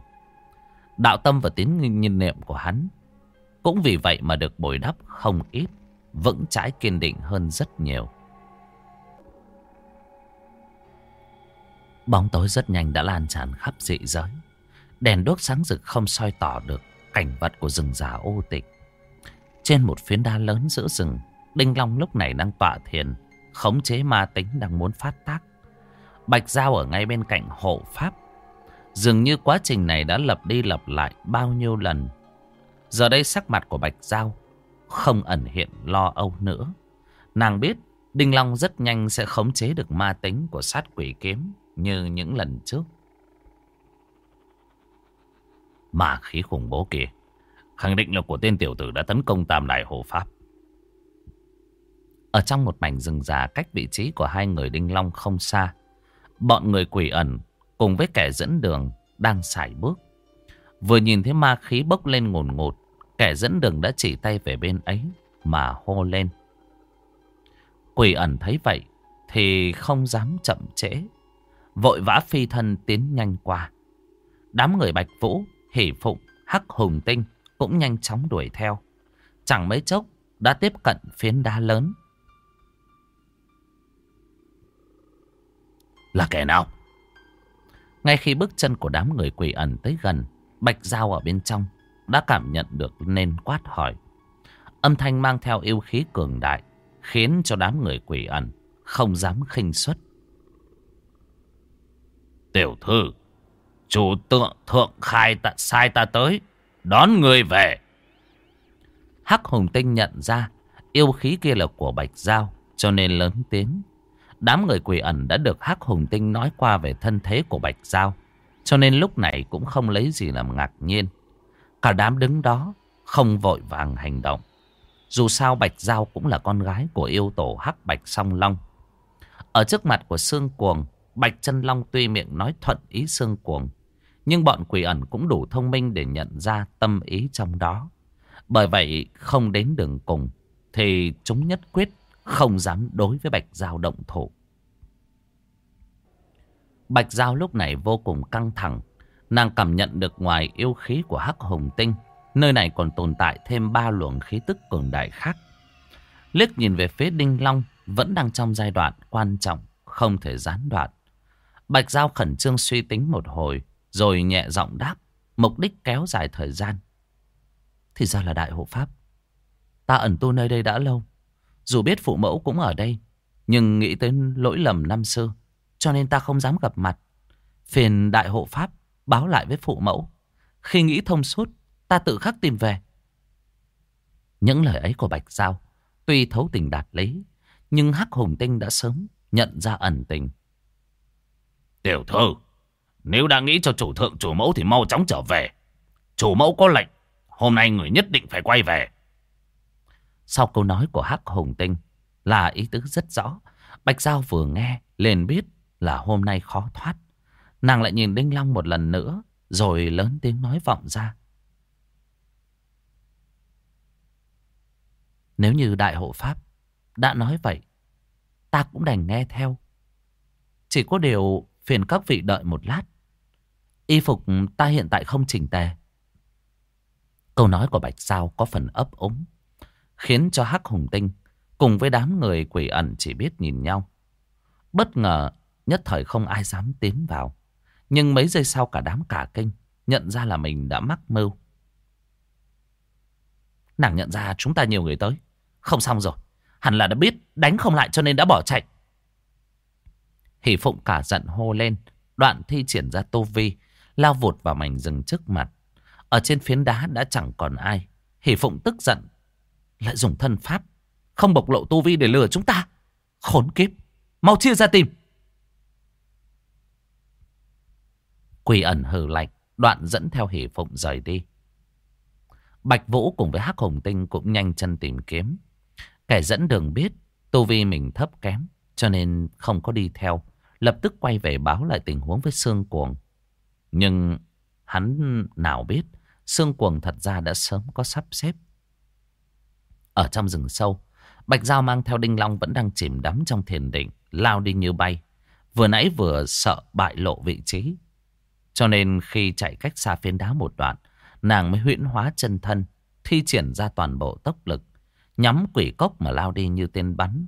Đạo tâm và tín nhiên niệm của hắn Cũng vì vậy mà được bồi đắp không ít Vững chãi kiên định hơn rất nhiều Bóng tối rất nhanh đã lan tràn khắp dị giới. Đèn đốt sáng rực không soi tỏ được cảnh vật của rừng già ô tịch. Trên một phiến đá lớn giữa rừng, Đinh Long lúc này đang tọa thiền, khống chế ma tính đang muốn phát tác. Bạch Giao ở ngay bên cạnh hộ pháp. Dường như quá trình này đã lặp đi lặp lại bao nhiêu lần. Giờ đây sắc mặt của Bạch Giao không ẩn hiện lo âu nữa. Nàng biết Đinh Long rất nhanh sẽ khống chế được ma tính của sát quỷ kiếm như những lần trước. Ma khí khủng bố kìa. Khẳng định là của tên tiểu tử đã tấn công tam đại hộ pháp. Ở trong một mảnh rừng già cách vị trí của hai người Đinh Long không xa. Bọn người quỷ ẩn cùng với kẻ dẫn đường đang xài bước. Vừa nhìn thấy ma khí bốc lên ngồn ngột, kẻ dẫn đường đã chỉ tay về bên ấy mà hô lên. Quỷ ẩn thấy vậy thì không dám chậm trễ. Vội vã phi thân tiến nhanh qua. Đám người Bạch Vũ, Hỷ Phụng, Hắc Hùng Tinh cũng nhanh chóng đuổi theo. Chẳng mấy chốc đã tiếp cận phiến đá lớn. Là kẻ nào? Ngay khi bước chân của đám người quỷ ẩn tới gần, Bạch Giao ở bên trong đã cảm nhận được nên quát hỏi. Âm thanh mang theo yêu khí cường đại, khiến cho đám người quỷ ẩn không dám khinh suất. Tiểu thư, chủ tượng thượng khai ta, sai ta tới, đón người về. Hắc Hùng Tinh nhận ra yêu khí kia là của Bạch Giao, cho nên lớn tiếng. Đám người quỷ ẩn đã được Hắc Hùng Tinh nói qua về thân thế của Bạch Giao, cho nên lúc này cũng không lấy gì làm ngạc nhiên. Cả đám đứng đó, không vội vàng hành động. Dù sao Bạch Giao cũng là con gái của yêu tổ Hắc Bạch Song Long. Ở trước mặt của Sương Cuồng, Bạch chân Long tuy miệng nói thuận ý Sương Cuồng, nhưng bọn quỷ ẩn cũng đủ thông minh để nhận ra tâm ý trong đó. Bởi vậy không đến đường cùng thì chúng nhất quyết không dám đối với Bạch Giao động thủ. Bạch Giao lúc này vô cùng căng thẳng. Nàng cảm nhận được ngoài yêu khí của Hắc Hồng Tinh, nơi này còn tồn tại thêm ba luồng khí tức cường đại khác. Liếc nhìn về phía Đinh Long vẫn đang trong giai đoạn quan trọng, không thể gián đoạn. Bạch Giao khẩn trương suy tính một hồi, rồi nhẹ giọng đáp, mục đích kéo dài thời gian. Thì ra là đại hộ pháp. Ta ẩn tu nơi đây đã lâu. Dù biết phụ mẫu cũng ở đây, nhưng nghĩ tới lỗi lầm năm xưa, cho nên ta không dám gặp mặt. Phiền đại hộ pháp báo lại với phụ mẫu. Khi nghĩ thông suốt, ta tự khắc tìm về. Những lời ấy của Bạch Giao, tuy thấu tình đạt lý, nhưng Hắc Hùng Tinh đã sớm nhận ra ẩn tình. Tiểu thư, nếu đã nghĩ cho chủ thượng chủ mẫu thì mau chóng trở về. Chủ mẫu có lệnh, hôm nay người nhất định phải quay về. Sau câu nói của Hắc Hùng Tinh là ý tứ rất rõ. Bạch Giao vừa nghe liền biết là hôm nay khó thoát. Nàng lại nhìn Đinh Long một lần nữa rồi lớn tiếng nói vọng ra. Nếu như Đại Hộ Pháp đã nói vậy, ta cũng đành nghe theo. Chỉ có điều phiền các vị đợi một lát. Y phục ta hiện tại không chỉnh tề. Câu nói của Bạch Sao có phần ấp úng, khiến cho Hắc Hùng Tinh cùng với đám người quỷ ẩn chỉ biết nhìn nhau. Bất ngờ, nhất thời không ai dám tiến vào. Nhưng mấy giây sau cả đám cả kinh, nhận ra là mình đã mắc mưu. Nàng nhận ra chúng ta nhiều người tới. Không xong rồi. Hẳn là đã biết đánh không lại cho nên đã bỏ chạy. Hỷ Phụng cả giận hô lên. Đoạn thi triển ra tô vi. Lao vụt vào mảnh rừng trước mặt. Ở trên phiến đá đã chẳng còn ai. Hỷ Phụng tức giận. Lại dùng thân pháp. Không bộc lộ Tu vi để lừa chúng ta. Khốn kiếp. Mau chia ra tìm. quỳ ẩn hừ lạnh. Đoạn dẫn theo Hỷ Phụng rời đi. Bạch Vũ cùng với Hắc Hồng Tinh cũng nhanh chân tìm kiếm. Kẻ dẫn đường biết, tu vi mình thấp kém, cho nên không có đi theo. Lập tức quay về báo lại tình huống với Sương Cuồng. Nhưng hắn nào biết, Sương Cuồng thật ra đã sớm có sắp xếp. Ở trong rừng sâu, Bạch Giao mang theo Đinh Long vẫn đang chìm đắm trong thiền định, lao đi như bay. Vừa nãy vừa sợ bại lộ vị trí. Cho nên khi chạy cách xa phiến đá một đoạn, nàng mới huyễn hóa chân thân, thi triển ra toàn bộ tốc lực, nhắm quỷ cốc mà lao đi như tên bắn.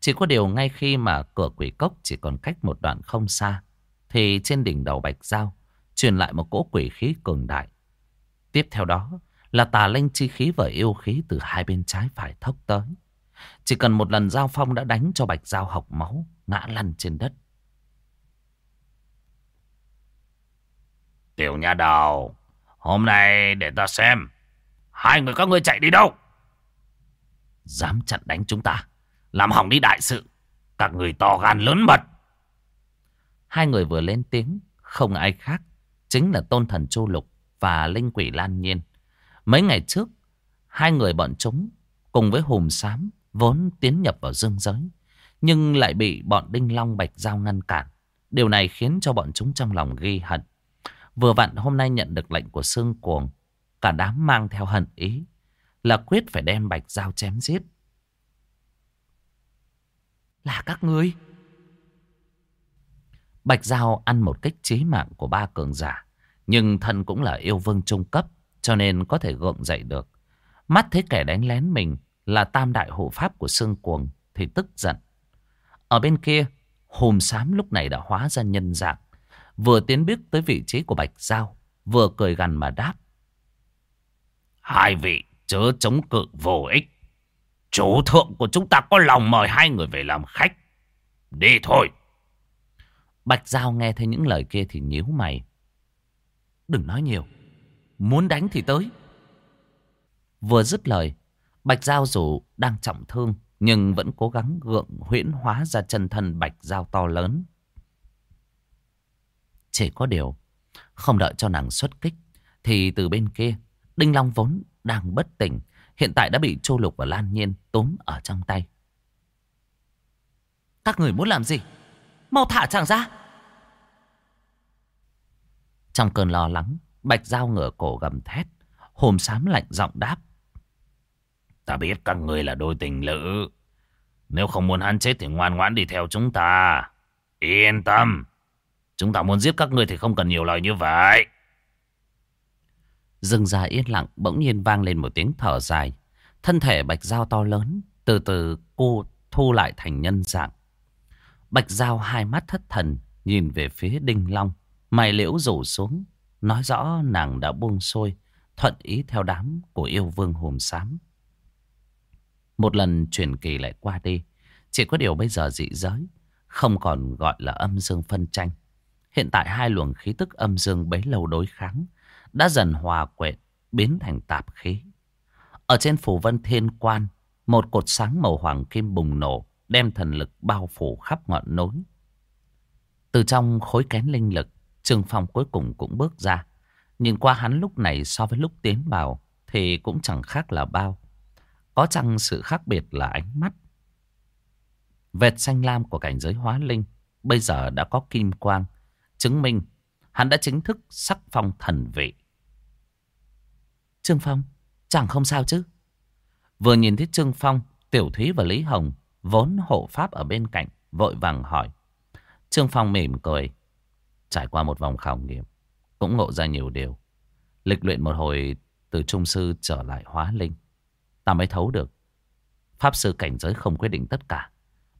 Chỉ có điều ngay khi mà cửa quỷ cốc chỉ còn cách một đoạn không xa, thì trên đỉnh đầu Bạch Giao truyền lại một cỗ quỷ khí cường đại. Tiếp theo đó là tà linh chi khí và yêu khí từ hai bên trái phải thốc tới. Chỉ cần một lần giao phong đã đánh cho Bạch Giao học máu, ngã lăn trên đất. Tiểu nhà đầu, hôm nay để ta xem. Hai người các ngươi chạy đi đâu? Dám chặn đánh chúng ta, làm hỏng đi đại sự. Các người to gan lớn mật. Hai người vừa lên tiếng, không ai khác. Chính là tôn thần Chu Lục và linh quỷ Lan Nhiên. Mấy ngày trước, hai người bọn chúng cùng với Hùm Sám vốn tiến nhập vào dương giới. Nhưng lại bị bọn Đinh Long Bạch Giao ngăn cản. Điều này khiến cho bọn chúng trong lòng ghi hận. Vừa vặn hôm nay nhận được lệnh của Sương Cuồng. Cả đám mang theo hận ý. Là quyết phải đem Bạch Giao chém giết. Là các ngươi. Bạch Giao ăn một cách chí mạng của ba cường giả. Nhưng thân cũng là yêu vương trung cấp. Cho nên có thể gượng dậy được. Mắt thấy kẻ đánh lén mình là tam đại hộ pháp của Sương Cuồng thì tức giận. Ở bên kia, hùm xám lúc này đã hóa ra nhân dạng. Vừa tiến biết tới vị trí của Bạch Giao, vừa cười gằn mà đáp. Hai vị chớ chống cự vô ích. Chủ thượng của chúng ta có lòng mời hai người về làm khách. Đi thôi. Bạch Giao nghe thấy những lời kia thì nhíu mày. Đừng nói nhiều. Muốn đánh thì tới. Vừa dứt lời, Bạch Giao dù đang trọng thương nhưng vẫn cố gắng gượng huyễn hóa ra chân thân Bạch Giao to lớn. Chỉ có điều, không đợi cho nàng xuất kích, thì từ bên kia, Đinh Long vốn đang bất tỉnh, hiện tại đã bị Chu Lục và Lan Nhiên túm ở trong tay. Các người muốn làm gì? Mau thả chàng ra! Trong cơn lo lắng, Bạch Giao ngửa cổ gầm thét, hồn sám lạnh giọng đáp. Ta biết các người là đôi tình lữ. Nếu không muốn hắn chết thì ngoan ngoãn đi theo chúng ta. Yên tâm. Chúng ta muốn giết các ngươi thì không cần nhiều lời như vậy. Dừng ra yên lặng bỗng nhiên vang lên một tiếng thở dài. Thân thể bạch dao to lớn từ từ cô thu lại thành nhân dạng. Bạch dao hai mắt thất thần nhìn về phía đinh long. Mày liễu rủ xuống. Nói rõ nàng đã buông xuôi thuận ý theo đám của yêu vương hồn xám. Một lần truyền kỳ lại qua đi. Chỉ có điều bây giờ dị giới không còn gọi là âm dương phân tranh. Hiện tại hai luồng khí tức âm dương bấy lâu đối kháng đã dần hòa quện biến thành tạp khí. Ở trên phủ vân thiên quan, một cột sáng màu hoàng kim bùng nổ đem thần lực bao phủ khắp ngọn núi. Từ trong khối kén linh lực, Trương Phong cuối cùng cũng bước ra. Nhìn qua hắn lúc này so với lúc tiến vào thì cũng chẳng khác là bao. Có chăng sự khác biệt là ánh mắt. Vệt xanh lam của cảnh giới hóa linh bây giờ đã có kim quang, chứng minh hắn đã chính thức sắc phong thần vị. Trương Phong, chẳng không sao chứ. Vừa nhìn thấy Trương Phong, Tiểu Thúy và Lý Hồng vốn hộ pháp ở bên cạnh, vội vàng hỏi. Trương Phong mỉm cười, trải qua một vòng khảo nghiệm, cũng ngộ ra nhiều điều. Lịch luyện một hồi từ trung sư trở lại hóa linh. Ta mới thấu được. Pháp sư cảnh giới không quyết định tất cả.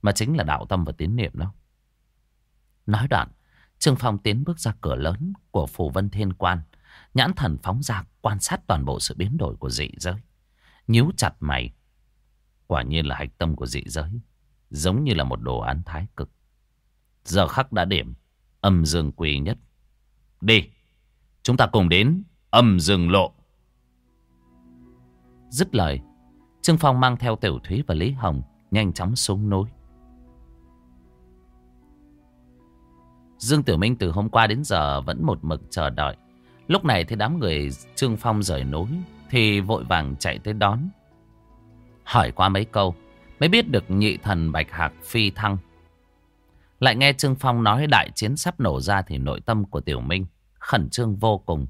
Mà chính là đạo tâm và tín niệm đó. Nói đoạn, Trương Phong tiến bước ra cửa lớn của Phủ Vân Thiên Quan. Nhãn thần phóng ra quan sát toàn bộ sự biến đổi của dị giới. Nhíu chặt mày. Quả nhiên là hạch tâm của dị giới. Giống như là một đồ án thái cực. Giờ khắc đã điểm. Âm dương quỷ nhất. Đi. Chúng ta cùng đến âm dương lộ. Dứt lời. Trương Phong mang theo Tiểu Thúy và Lý Hồng nhanh chóng xuống núi. Dương Tiểu Minh từ hôm qua đến giờ vẫn một mực chờ đợi. Lúc này thì đám người Trương Phong rời núi thì vội vàng chạy tới đón. Hỏi qua mấy câu, mới biết được nhị thần Bạch Hạc phi thăng. Lại nghe Trương Phong nói đại chiến sắp nổ ra thì nội tâm của Tiểu Minh khẩn trương vô cùng.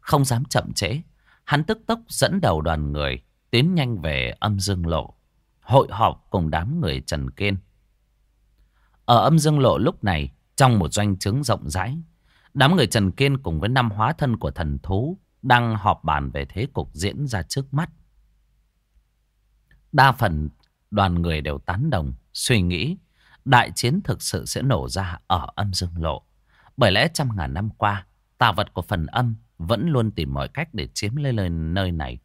Không dám chậm trễ. Hắn tức tốc dẫn đầu đoàn người tiến nhanh về âm dương lộ. Hội họp cùng đám người Trần Kiên. Ở âm dương lộ lúc này trong một doanh trướng rộng rãi, đám người Trần Kiên cùng với năm hóa thân của thần thú đang họp bàn về thế cục diễn ra trước mắt. Đa phần đoàn người đều tán đồng, suy nghĩ đại chiến thực sự sẽ nổ ra ở âm dương lộ. Bởi lẽ trăm ngàn năm qua, tà vật của phần âm vẫn luôn tìm mọi cách để chiếm lấy nơi này.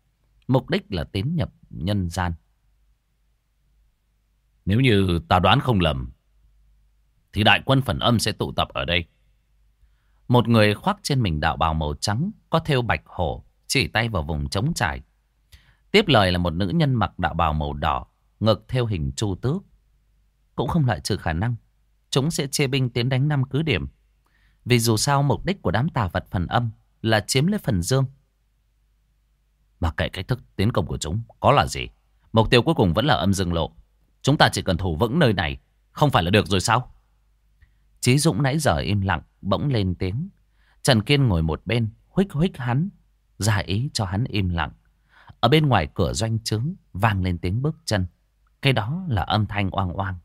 Mục đích là tiến nhập nhân gian. Nếu như ta đoán không lầm, thì đại quân phần âm sẽ tụ tập ở đây. Một người khoác trên mình đạo bào màu trắng, có thêu bạch hổ, chỉ tay vào vùng trống trải. Tiếp lời là một nữ nhân mặc đạo bào màu đỏ, ngực theo hình chu tước. Cũng không loại trừ khả năng, chúng sẽ chia binh tiến đánh năm cứ điểm. Vì dù sao mục đích của đám tà vật phần âm là chiếm lấy phần dương. mà kệ cách thức tiến công của chúng có là gì, mục tiêu cuối cùng vẫn là âm dương lộ. Chúng ta chỉ cần thủ vững nơi này, không phải là được rồi sao? Chí Dũng nãy giờ im lặng, bỗng lên tiếng. Trần Kiên ngồi một bên, huých huých hắn, ra ý cho hắn im lặng. Ở bên ngoài cửa doanh trướng, vang lên tiếng bước chân. Cái đó là âm thanh oang oang.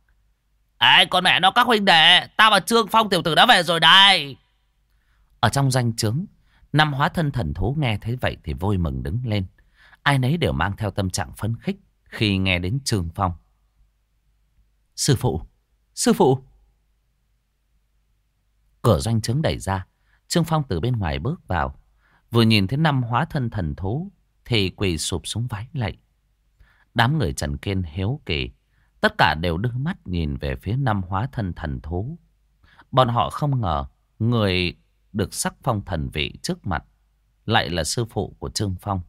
Ê, con mẹ nó các huynh đệ, tao và Trương Phong tiểu tử đã về rồi đây. Ở trong danh trướng, năm hóa thân thần thú nghe thấy vậy thì vui mừng đứng lên. Ai nấy đều mang theo tâm trạng phấn khích khi nghe đến Trương Phong. Sư phụ, sư phụ. Cửa doanh trướng đẩy ra, Trương Phong từ bên ngoài bước vào. Vừa nhìn thấy năm hóa thân thần thú thì quỳ sụp xuống vái lạy. Đám người Trần Kiên hiếu kỳ, tất cả đều đưa mắt nhìn về phía năm hóa thân thần thú. Bọn họ không ngờ người được sắc phong thần vị trước mặt lại là sư phụ của Trương Phong.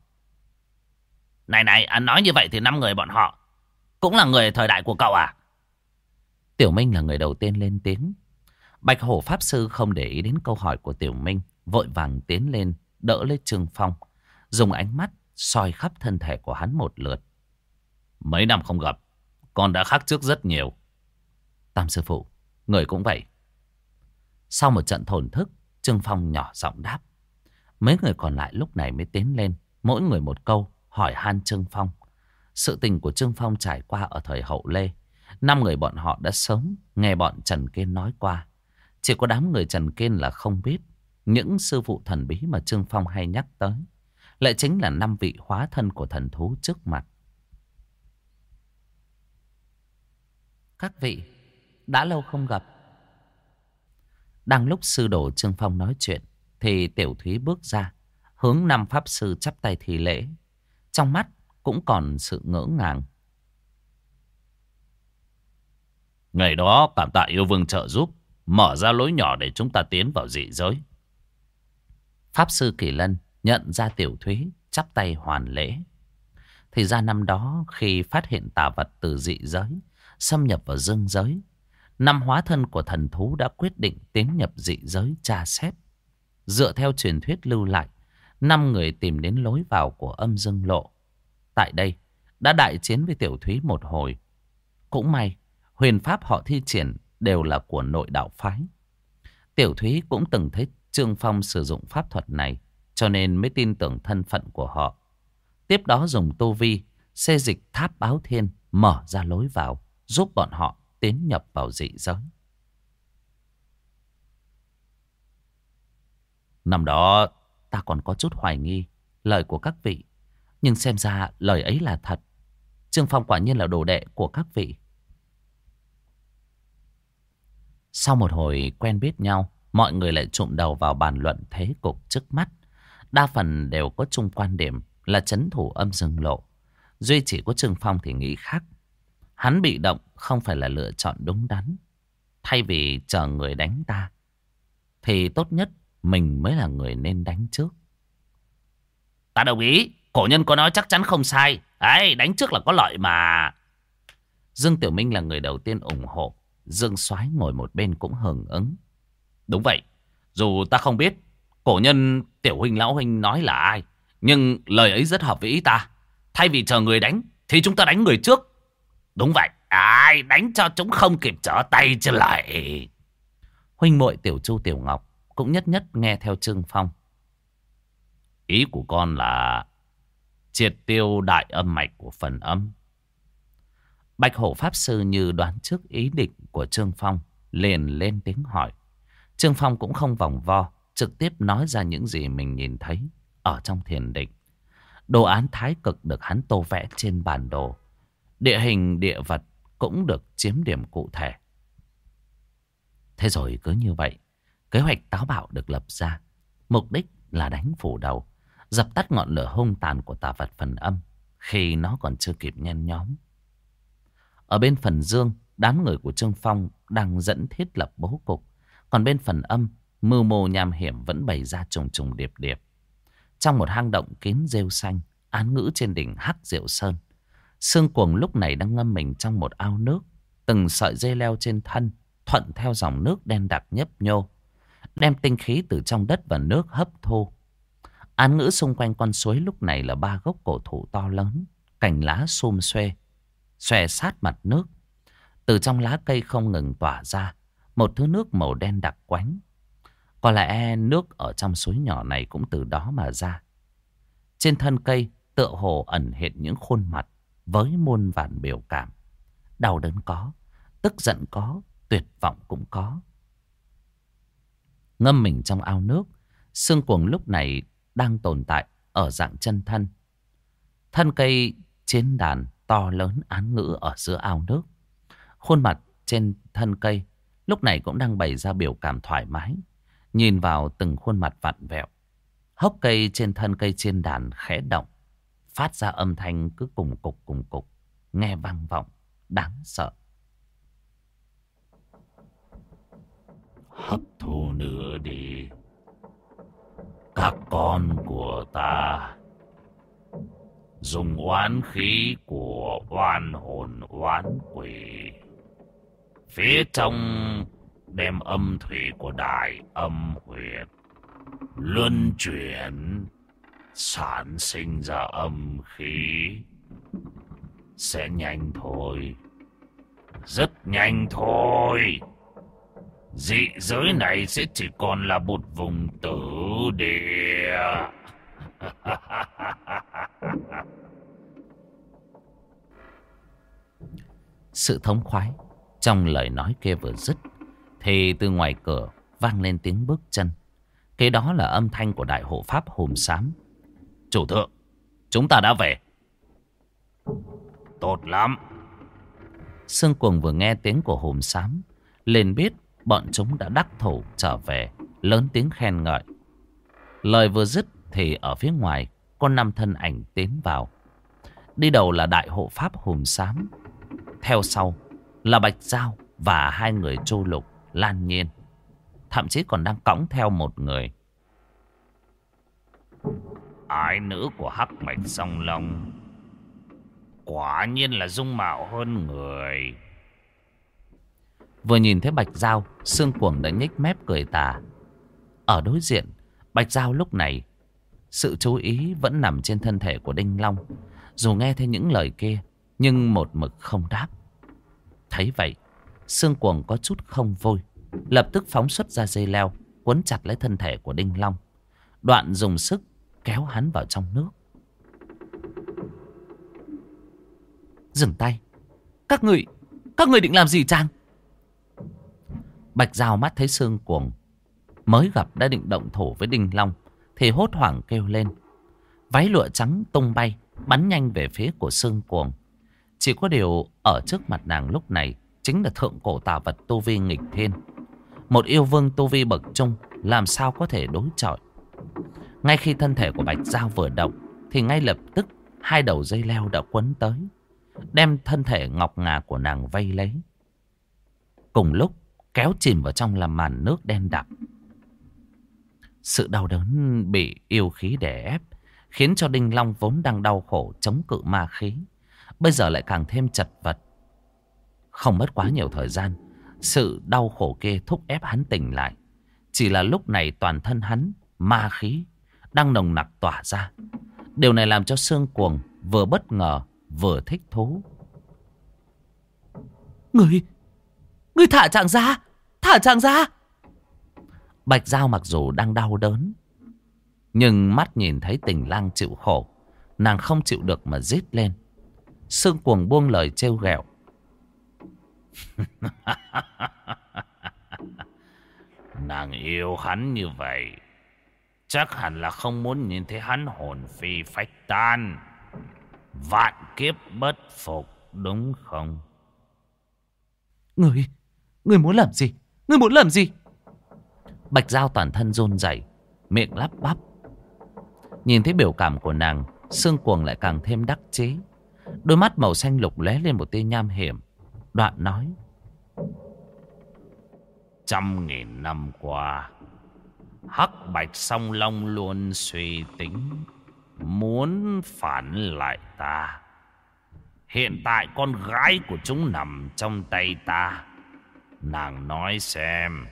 Này này, anh nói như vậy thì năm người bọn họ cũng là người thời đại của cậu à? Tiểu Minh là người đầu tiên lên tiếng. Bạch Hổ Pháp Sư không để ý đến câu hỏi của Tiểu Minh, vội vàng tiến lên, đỡ lấy Trương Phong, dùng ánh mắt soi khắp thân thể của hắn một lượt. Mấy năm không gặp, con đã khác trước rất nhiều. Tam sư phụ, người cũng vậy. Sau một trận thổn thức, Trương Phong nhỏ giọng đáp. Mấy người còn lại lúc này mới tiến lên, mỗi người một câu, hỏi han Trương Phong. Sự tình của Trương Phong trải qua ở thời hậu Lê. Năm người bọn họ đã sớm nghe bọn Trần Kiên nói qua. Chỉ có đám người Trần Kiên là không biết những sư phụ thần bí mà Trương Phong hay nhắc tới. Lại chính là năm vị hóa thân của thần thú trước mặt. Các vị, đã lâu không gặp. Đang lúc sư đồ Trương Phong nói chuyện, thì Tiểu Thúy bước ra, hướng năm pháp sư chắp tay thi lễ. Trong mắt cũng còn sự ngỡ ngàng. Ngày đó cảm tạ yêu vương trợ giúp, mở ra lối nhỏ để chúng ta tiến vào dị giới. Pháp sư Kỳ Lân nhận ra Tiểu Thúy, chắp tay hoàn lễ. Thì ra năm đó khi phát hiện tà vật từ dị giới, xâm nhập vào dương giới, năm hóa thân của thần thú đã quyết định tiến nhập dị giới tra xét. Dựa theo truyền thuyết lưu lại, năm người tìm đến lối vào của âm dương lộ. Tại đây, đã đại chiến với Tiểu Thúy một hồi. Cũng may, huyền pháp họ thi triển đều là của nội đạo phái. Tiểu Thúy cũng từng thấy Trương Phong sử dụng pháp thuật này, cho nên mới tin tưởng thân phận của họ. Tiếp đó dùng tô vi, xê dịch tháp báo thiên, mở ra lối vào, giúp bọn họ tiến nhập vào dị giới. Năm đó ta còn có chút hoài nghi lời của các vị. Nhưng xem ra lời ấy là thật. Trương Phong quả nhiên là đồ đệ của các vị. Sau một hồi quen biết nhau, mọi người lại trụm đầu vào bàn luận thế cục trước mắt. Đa phần đều có chung quan điểm là chấn thủ âm dương lộ. Duy chỉ có Trương Phong thì nghĩ khác. Hắn bị động không phải là lựa chọn đúng đắn. Thay vì chờ người đánh ta, thì tốt nhất mình mới là người nên đánh trước. Ta đồng ý, cổ nhân có nói chắc chắn không sai. Đấy, đánh trước là có lợi mà. Dương Tiểu Minh là người đầu tiên ủng hộ. Dương Soái ngồi một bên cũng hưởng ứng. Đúng vậy, dù ta không biết cổ nhân Tiểu Huynh Lão Huynh nói là ai, nhưng lời ấy rất hợp với ý ta. Thay vì chờ người đánh, thì chúng ta đánh người trước. Đúng vậy, ai đánh cho chúng không kịp trở tay chứ lại. Huynh muội Tiểu Chu Tiểu Ngọc cũng nhất nhất nghe theo Trương Phong. Ý của con là triệt tiêu đại âm mạch của phần âm. Bạch Hổ Pháp Sư như đoán trước ý định của Trương Phong, liền lên tiếng hỏi. Trương Phong cũng không vòng vo, trực tiếp nói ra những gì mình nhìn thấy ở trong thiền định. Đồ án thái cực được hắn tô vẽ trên bản đồ. Địa hình địa vật cũng được chiếm điểm cụ thể. Thế rồi cứ như vậy, kế hoạch táo bạo được lập ra. Mục đích là đánh phủ đầu, dập tắt ngọn lửa hung tàn của tà vật phần âm khi nó còn chưa kịp nhen nhóm. Ở bên phần dương, đám người của Trương Phong đang dẫn thiết lập bố cục. Còn bên phần âm, mưu mô nham hiểm vẫn bày ra trùng trùng điệp điệp. Trong một hang động kín rêu xanh, án ngữ trên đỉnh Hắc Diệu Sơn. Sương cuồng lúc này đang ngâm mình trong một ao nước. Từng sợi dây leo trên thân, thuận theo dòng nước đen đặc nhấp nhô. Đem tinh khí từ trong đất và nước hấp thu. Án ngữ xung quanh con suối lúc này là ba gốc cổ thụ to lớn, cành lá xum xuê, xòe sát mặt nước. Từ trong lá cây không ngừng tỏa ra một thứ nước màu đen đặc quánh. Có lẽ nước ở trong suối nhỏ này cũng từ đó mà ra. Trên thân cây tựa hồ ẩn hiện những khuôn mặt với muôn vàn biểu cảm. Đau đớn có, tức giận có, tuyệt vọng cũng có. Ngâm mình trong ao nước, xương cuồng lúc này đang tồn tại ở dạng chân thân. Thân cây chiến đàn to lớn án ngữ ở giữa ao nước. Khuôn mặt trên thân cây lúc này cũng đang bày ra biểu cảm thoải mái. Nhìn vào từng khuôn mặt vặn vẹo. Hốc cây trên thân cây chiên đàn khẽ động. Phát ra âm thanh cứ cùng cục cùng cục. Nghe vang vọng. Đáng sợ. Hấp thu nữa đi. Các con của ta. Dùng oán khí của oan hồn, oán quỷ. Phía trong đem âm thủy của đại âm huyệt luân chuyển sản sinh ra âm khí. Sẽ nhanh thôi. Rất nhanh thôi. Dị giới này sẽ chỉ còn là một vùng tử địa. Sự thống khoái trong lời nói kia vừa dứt, thì từ ngoài cửa vang lên tiếng bước chân. Kế đó là âm thanh của đại hộ pháp hùm xám. Chủ thượng, chúng ta đã về. Tốt lắm. Sương cuồng vừa nghe tiếng của hùm xám. liền biết bọn chúng đã đắc thủ trở về. Lớn tiếng khen ngợi. Lời vừa dứt thì ở phía ngoài con năm thân ảnh tiến vào. Đi đầu là đại hộ pháp hùm xám. Theo sau là Bạch Giao và hai người Châu lục Lan Nhiên. Thậm chí còn đang cõng theo một người Ái nữ của hắc mạch song long. Quả nhiên là dung mạo hơn người. Vừa nhìn thấy Bạch Giao xương cuồng đã nhếch mép cười tà. Ở đối diện, Bạch Giao lúc này, Sự chú ý vẫn nằm trên thân thể của Đinh Long. Dù nghe thấy những lời kia, Nhưng một mực không đáp. Thấy vậy xương cuồng có chút không vui, Lập tức phóng xuất ra dây leo, Quấn chặt lấy thân thể của Đinh Long. Đoạn dùng sức kéo hắn vào trong nước. Dừng tay. Các người Các người định làm gì chàng? Bạch Giao mắt thấy Sương cuồng Mới gặp đã định động thổ với Đinh Long, Thì hốt hoảng kêu lên. Váy lụa trắng tung bay, Bắn nhanh về phía của Sương cuồng. Chỉ có điều ở trước mặt nàng lúc này Chính là thượng cổ tà vật Tu Vi nghịch thiên. Một yêu vương tu vi bậc trung, làm sao có thể đối chọi. Ngay khi thân thể của Bạch Giao vừa động thì ngay lập tức hai đầu dây leo đã quấn tới. Đem thân thể ngọc ngà của nàng vây lấy. Cùng lúc kéo chìm vào trong là màn nước đen đặc. Sự đau đớn bị yêu khí đè ép khiến cho Đinh Long vốn đang đau khổ chống cự ma khí. Bây giờ lại càng thêm chật vật. Không mất quá nhiều thời gian sự đau khổ kia thúc ép hắn tỉnh lại. Chỉ là lúc này toàn thân hắn, ma khí, đang nồng nặc tỏa ra. Điều này làm cho Sương Cuồng vừa bất ngờ, vừa thích thú. Người, người thả chàng ra, thả chàng ra. Bạch Giao mặc dù đang đau đớn, nhưng mắt nhìn thấy tình lang chịu khổ, nàng không chịu được mà rít lên. Sương Cuồng buông lời trêu ghẹo. Nàng yêu hắn như vậy Chắc hẳn là không muốn nhìn thấy hắn hồn phi phách tan. Vạn kiếp bất phục đúng không? Người Người muốn làm gì? Người muốn làm gì? Bạch Giao toàn thân run rẩy Miệng lắp bắp. Nhìn thấy biểu cảm của nàng Sương cuồng lại càng thêm đắc chí. Đôi mắt màu xanh lục lóe lên một tia nham hiểm. Đoạn nói. Trăm nghìn năm qua, Hắc Bạch Song Long luôn suy tính, muốn phản lại ta. Hiện tại con gái của chúng nằm trong tay ta. Nàng nói xem,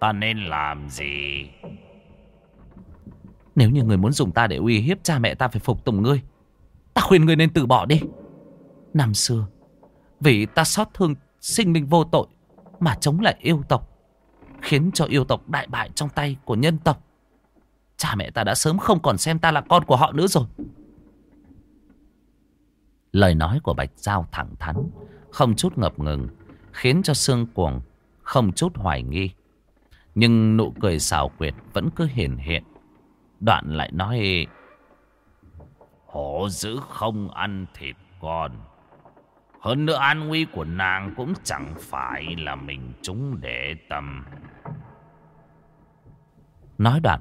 ta nên làm gì? Nếu như người muốn dùng ta để uy hiếp cha mẹ ta phải phục tùng ngươi, ta khuyên ngươi nên từ bỏ đi. Năm xưa, vì ta xót thương sinh linh vô tội mà chống lại yêu tộc, khiến cho yêu tộc đại bại trong tay của nhân tộc. Cha mẹ ta đã sớm không còn xem ta là con của họ nữa rồi. Lời nói của Bạch Giao thẳng thắn, không chút ngập ngừng, khiến cho Sương Cuồng không chút hoài nghi. Nhưng nụ cười xào quyệt vẫn cứ hiền hiện. Đoạn lại nói... Hổ dữ không ăn thịt con. Hơn nữa an nguy của nàng cũng chẳng phải là mình chúng để tâm. Nói đoạn,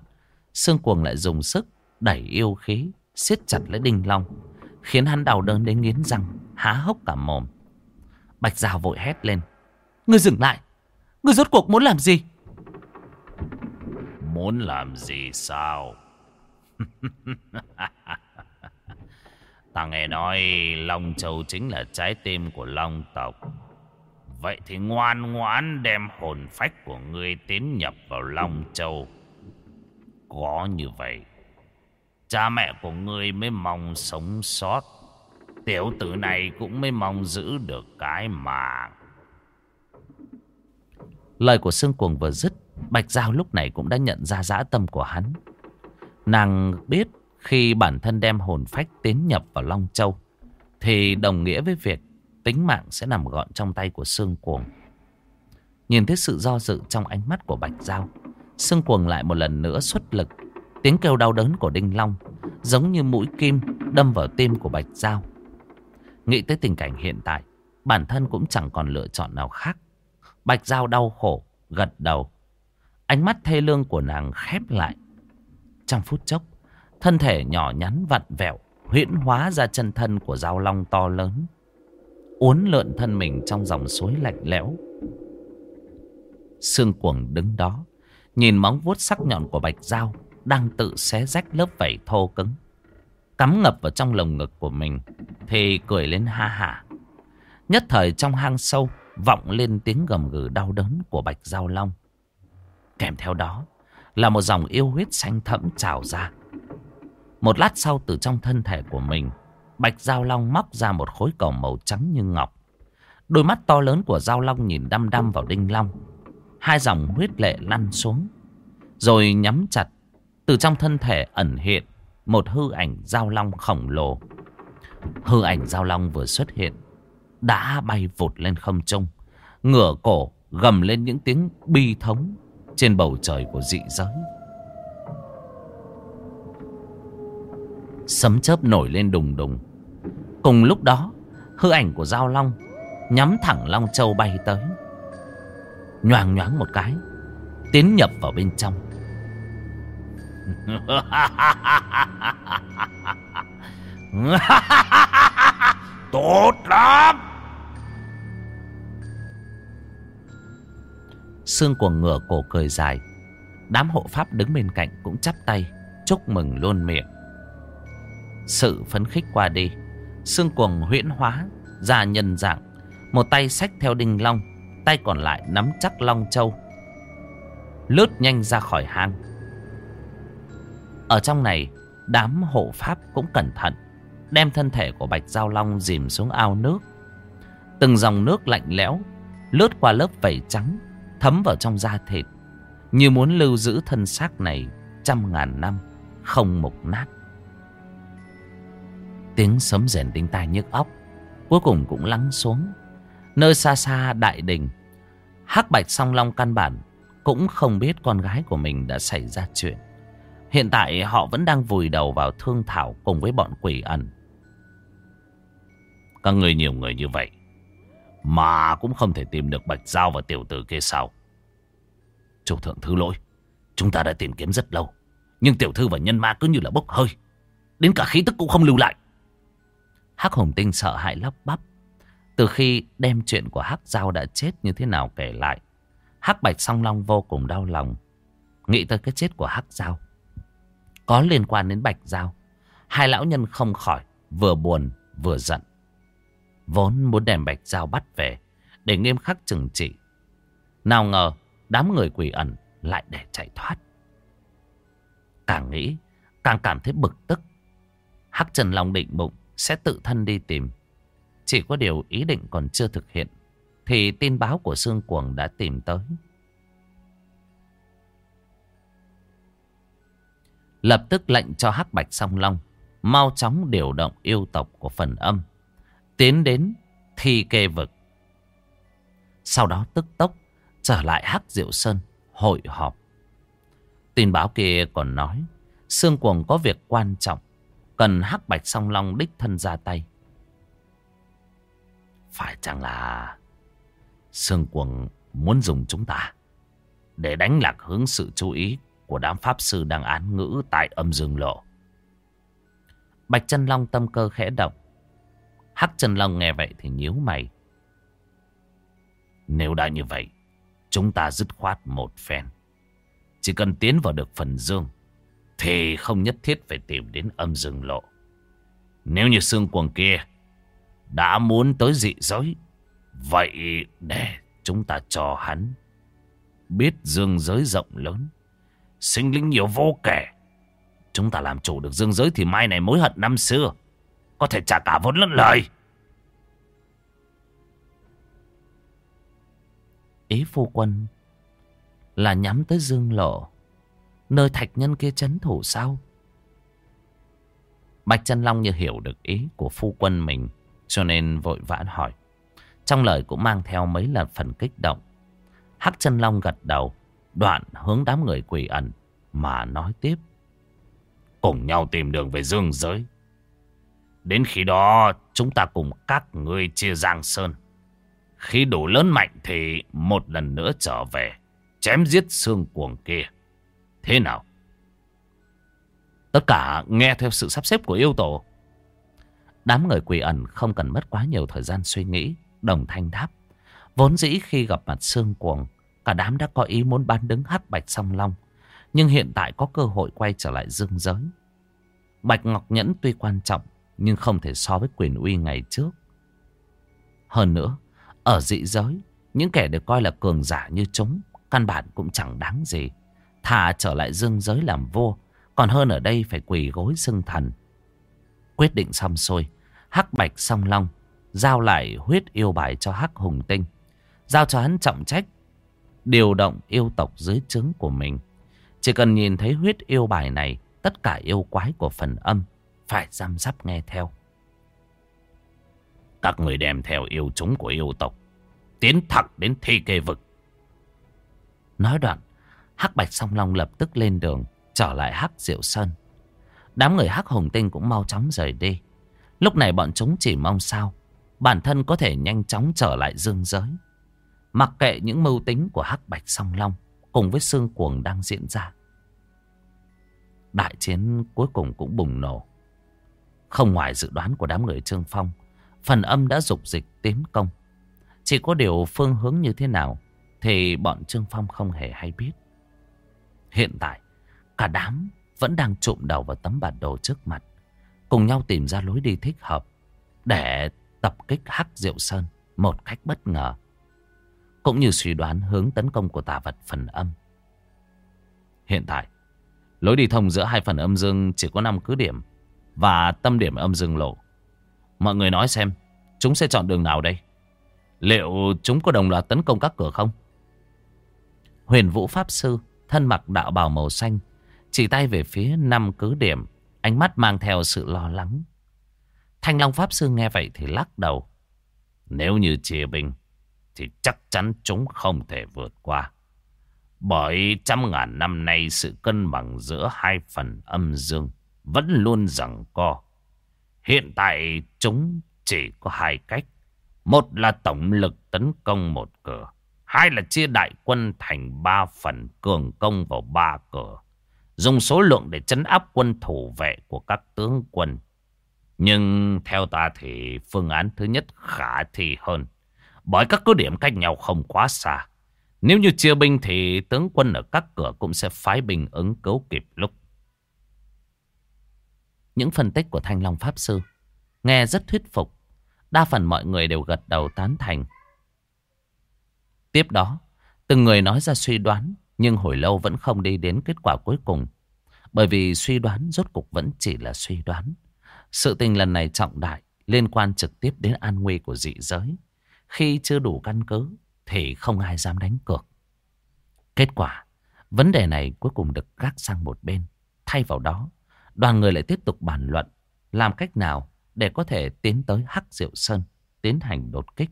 Sương Cuồng lại dùng sức đẩy yêu khí, siết chặt lấy Đinh Long, khiến hắn đau đớn đến nghiến răng, há hốc cả mồm. Bạch Giao vội hét lên. Ngươi dừng lại, ngươi rốt cuộc muốn làm gì? Muốn làm gì sao? Ta nghe nói Long Châu chính là trái tim của Long tộc. Vậy thì ngoan ngoãn đem hồn phách của ngươi tiến nhập vào Long Châu. Có như vậy, cha mẹ của ngươi mới mong sống sót. Tiểu tử này cũng mới mong giữ được cái mạng. Lời của Sương Cuồng vừa dứt, Bạch Giao lúc này cũng đã nhận ra dã tâm của hắn. Nàng biết khi bản thân đem hồn phách tiến nhập vào Long Châu thì đồng nghĩa với việc tính mạng sẽ nằm gọn trong tay của Sương Cuồng. Nhìn thấy sự do dự trong ánh mắt của Bạch Giao, Sương Cuồng lại một lần nữa xuất lực. Tiếng kêu đau đớn của Đinh Long giống như mũi kim đâm vào tim của Bạch Giao. Nghĩ tới tình cảnh hiện tại, bản thân cũng chẳng còn lựa chọn nào khác. Bạch Giao đau khổ, gật đầu. Ánh mắt thê lương của nàng khép lại. Trong phút chốc, thân thể nhỏ nhắn vặn vẹo, huyễn hóa ra chân thân của dao Long to lớn. Uốn lượn thân mình trong dòng suối lạnh lẽo. Sương cuồng đứng đó, nhìn móng vuốt sắc nhọn của Bạch dao đang tự xé rách lớp vảy thô cứng. Cắm ngập vào trong lồng ngực của mình, thì cười lên ha hả. Nhất thời trong hang sâu, vọng lên tiếng gầm gừ đau đớn của Bạch dao Long. Kèm theo đó là một dòng yêu huyết xanh thẫm trào ra. Một lát sau từ trong thân thể của mình, Bạch Giao Long móc ra một khối cầu màu trắng như ngọc. Đôi mắt to lớn của Giao Long nhìn đăm đăm vào Đinh Long. Hai dòng huyết lệ lăn xuống. Rồi nhắm chặt. Từ trong thân thể ẩn hiện một hư ảnh Giao Long khổng lồ. Hư ảnh Giao Long vừa xuất hiện. Đã bay vụt lên không trung. Ngửa cổ gầm lên những tiếng bi thống trên bầu trời của dị giới. Sấm chớp nổi lên đùng đùng. Cùng lúc đó, hư ảnh của Giao Long nhắm thẳng Long Châu bay tới. Nhoàng nhoáng một cái, tiến nhập vào bên trong. Tốt lắm! Sương của ngựa cổ cười dài. Đám hộ pháp đứng bên cạnh cũng chắp tay, chúc mừng luôn miệng. Sự phấn khích qua đi, Sương cuồng huyễn hóa, ra nhân dạng. Một tay xách theo đinh long, tay còn lại nắm chắc long châu. Lướt nhanh ra khỏi hang. Ở trong này, đám hộ pháp cũng cẩn thận, đem thân thể của Bạch Giao Long dìm xuống ao nước. Từng dòng nước lạnh lẽo, lướt qua lớp vảy trắng, thấm vào trong da thịt, như muốn lưu giữ thân xác này trăm ngàn năm, không mục nát. Tiếng sấm rền đinh tai nhức óc, cuối cùng cũng lắng xuống. Nơi xa xa đại đình, hắc bạch song long căn bản cũng không biết con gái của mình đã xảy ra chuyện. Hiện tại họ vẫn đang vùi đầu vào thương thảo cùng với bọn quỷ ẩn. Các người nhiều người như vậy Mà cũng không thể tìm được Bạch Giao và tiểu tử kia sao Chủ thượng thứ lỗi Chúng ta đã tìm kiếm rất lâu Nhưng tiểu thư và nhân ma cứ như là bốc hơi Đến cả khí tức cũng không lưu lại Hắc hồng tinh sợ hãi lắp bắp Từ khi đem chuyện của Hắc Giao đã chết như thế nào kể lại, Hắc Bạch Song Long vô cùng đau lòng. Nghĩ tới cái chết của Hắc Giao. Có liên quan đến Bạch Giao. Hai lão nhân không khỏi, vừa buồn vừa giận. Vốn muốn đem Bạch Giao bắt về để nghiêm khắc trừng trị. Nào ngờ đám người quỷ ẩn lại để chạy thoát. Càng nghĩ, càng cảm thấy bực tức. Hắc Trần Long định bụng sẽ tự thân đi tìm. Chỉ có điều ý định còn chưa thực hiện, thì tin báo của Sương Cuồng đã tìm tới. Lập tức lệnh cho Hắc Bạch Song Long mau chóng điều động yêu tộc của phần âm, tiến đến thi kê vực. Sau đó tức tốc trở lại Hắc Diệu Sơn hội họp. Tin báo kia còn nói Sương Cuồng có việc quan trọng Cần hắc bạch song long đích thân ra tay. Phải chăng là Sương Quần muốn dùng chúng ta Để đánh lạc hướng sự chú ý Của đám pháp sư đang án ngữ Tại âm dương lộ? Bạch chân long tâm cơ khẽ động. Hắc chân long nghe vậy thì nhíu mày. Nếu đã như vậy, Chúng ta dứt khoát một phen. Chỉ cần tiến vào được phần dương thì không nhất thiết phải tìm đến âm dương lộ. Nếu như xương quần kia Đã muốn tới dị giới, Vậy để chúng ta cho hắn Biết dương giới rộng lớn, Sinh linh nhiều vô kể. Chúng ta làm chủ được dương giới Thì mai này mối hận năm xưa Có thể trả cả vốn lẫn lời. Ý phu quân Là nhắm tới dương lộ. Nơi thạch nhân kia chấn thủ sao? Bạch chân Long như hiểu được ý của phu quân mình, Cho nên vội vã hỏi. Trong lời cũng mang theo mấy lần phần kích động. Hắc chân Long gật đầu, Đoạn hướng đám người quỷ ẩn, Mà nói tiếp. Cùng nhau tìm đường về dương giới. Đến khi đó, Chúng ta cùng các ngươi chia giang sơn. Khi đủ lớn mạnh Thì một lần nữa trở về, Chém giết xương cuồng kia. Thế nào? Tất cả nghe theo sự sắp xếp của yêu tổ. Đám người quỷ ẩn không cần mất quá nhiều thời gian suy nghĩ. Đồng thanh đáp. Vốn dĩ khi gặp mặt Sương Cuồng, cả đám đã có ý muốn bán đứng hắc bạch song long. Nhưng hiện tại có cơ hội quay trở lại dương giới. Bạch Ngọc Nhẫn tuy quan trọng, nhưng không thể so với quyền uy ngày trước. Hơn nữa, ở dị giới, những kẻ được coi là cường giả như chúng, căn bản cũng chẳng đáng gì. Thà trở lại dương giới làm vua, Còn hơn ở đây phải quỳ gối xưng thần. Quyết định xong xuôi, Hắc bạch song long Giao lại huyết yêu bài cho Hắc hùng tinh, Giao cho hắn trọng trách, Điều động yêu tộc dưới trướng của mình. Chỉ cần nhìn thấy huyết yêu bài này, Tất cả yêu quái của phần âm Phải giam giáp nghe theo. Các người đem theo yêu chúng của yêu tộc, Tiến thẳng đến thi kê vực. Nói đoạn Hắc Bạch Song Long lập tức lên đường trở lại Hắc Diệu Sơn. Đám người Hắc Hồng Tinh cũng mau chóng rời đi. Lúc này bọn chúng chỉ mong sao bản thân có thể nhanh chóng trở lại dương giới. Mặc kệ những mưu tính của Hắc Bạch Song Long cùng với xương cuồng đang diễn ra. Đại chiến cuối cùng cũng bùng nổ. Không ngoài dự đoán của đám người Trương Phong, phần âm đã dục dịch tiến công. Chỉ có điều phương hướng như thế nào thì bọn Trương Phong không hề hay biết. Hiện tại, cả đám vẫn đang trụm đầu vào tấm bản đồ trước mặt. Cùng nhau tìm ra lối đi thích hợp để tập kích Hắc Diệu Sơn một cách bất ngờ. Cũng như suy đoán hướng tấn công của tà vật phần âm. Hiện tại, lối đi thông giữa hai phần âm dương chỉ có 5 cứ điểm và tâm điểm âm dương lộ. Mọi người nói xem, chúng sẽ chọn đường nào đây? Liệu chúng có đồng loạt tấn công các cửa không? Huyền Vũ Pháp Sư thân mặc đạo bào màu xanh, chỉ tay về phía năm cứ điểm, ánh mắt mang theo sự lo lắng. Thanh Long Pháp Sư nghe vậy thì lắc đầu. Nếu như chia binh, thì chắc chắn chúng không thể vượt qua. Bởi trăm ngàn năm nay sự cân bằng giữa hai phần âm dương vẫn luôn rằng co. Hiện tại chúng chỉ có hai cách. Một là tổng lực tấn công một cửa. Hai là chia đại quân thành ba phần cường công vào ba cửa. Dùng số lượng để chấn áp quân thủ vệ của các tướng quân. Nhưng theo ta thì phương án thứ nhất khả thi hơn. Bởi các cứ điểm cách nhau không quá xa. Nếu như chia binh thì tướng quân ở các cửa cũng sẽ phái binh ứng cứu kịp lúc. Những phân tích của Thanh Long Pháp Sư nghe rất thuyết phục. Đa phần mọi người đều gật đầu tán thành. Tiếp đó, từng người nói ra suy đoán, nhưng hồi lâu vẫn không đi đến kết quả cuối cùng. Bởi vì suy đoán rốt cục vẫn chỉ là suy đoán. Sự tình lần này trọng đại, liên quan trực tiếp đến an nguy của dị giới. Khi chưa đủ căn cứ, thì không ai dám đánh cược. Kết quả, vấn đề này cuối cùng được gác sang một bên. Thay vào đó, đoàn người lại tiếp tục bàn luận làm cách nào để có thể tiến tới Hắc Diệu Sơn, tiến hành đột kích.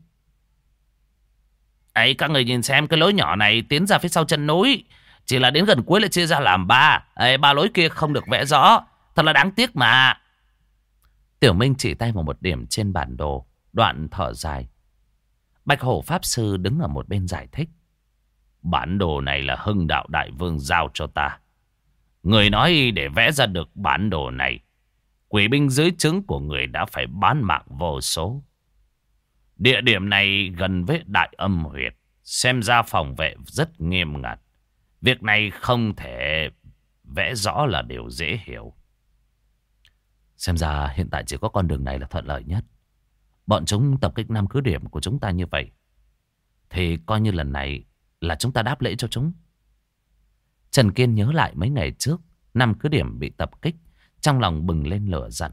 Ấy, các người nhìn xem cái lối nhỏ này tiến ra phía sau chân núi. Chỉ là đến gần cuối lại chia ra làm ba. Ấy, ba lối kia không được vẽ rõ. Thật là đáng tiếc mà. Tiểu Minh chỉ tay vào một điểm trên bản đồ, đoạn thở dài. Bạch Hổ Pháp Sư đứng ở một bên giải thích. Bản đồ này là hưng đạo đại vương giao cho ta. Người nói để vẽ ra được bản đồ này, quỷ binh dưới trướng của người đã phải bán mạng vô số. Địa điểm này gần với đại âm huyệt, xem ra phòng vệ rất nghiêm ngặt. Việc này không thể vẽ rõ là điều dễ hiểu. Xem ra hiện tại chỉ có con đường này là thuận lợi nhất. Bọn chúng tập kích năm cứ điểm của chúng ta như vậy. Thì coi như lần này là chúng ta đáp lễ cho chúng. Trần Kiên nhớ lại mấy ngày trước, năm cứ điểm bị tập kích, trong lòng bừng lên lửa giận.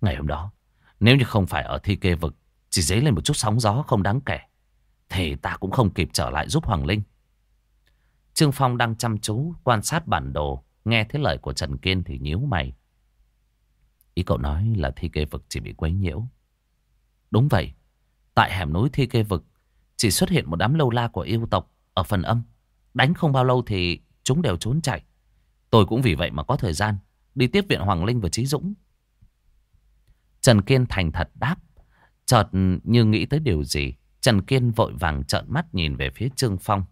Ngày hôm đó, nếu như không phải ở thi kê vực, chỉ dấy lên một chút sóng gió không đáng kể, thì ta cũng không kịp trở lại giúp Hoàng Linh. Trương Phong đang chăm chú quan sát bản đồ, nghe thấy lời của Trần Kiên thì nhíu mày. Ý cậu nói là thi kê vực chỉ bị quấy nhiễu. Đúng vậy, tại hẻm núi thi kê vực chỉ xuất hiện một đám lâu la của yêu tộc ở phần âm. Đánh không bao lâu thì chúng đều trốn chạy. Tôi cũng vì vậy mà có thời gian đi tiếp viện Hoàng Linh và Trí Dũng. Trần Kiên thành thật đáp. Chợt như nghĩ tới điều gì. Trần Kiên vội vàng trợn mắt nhìn về phía Trương Phong.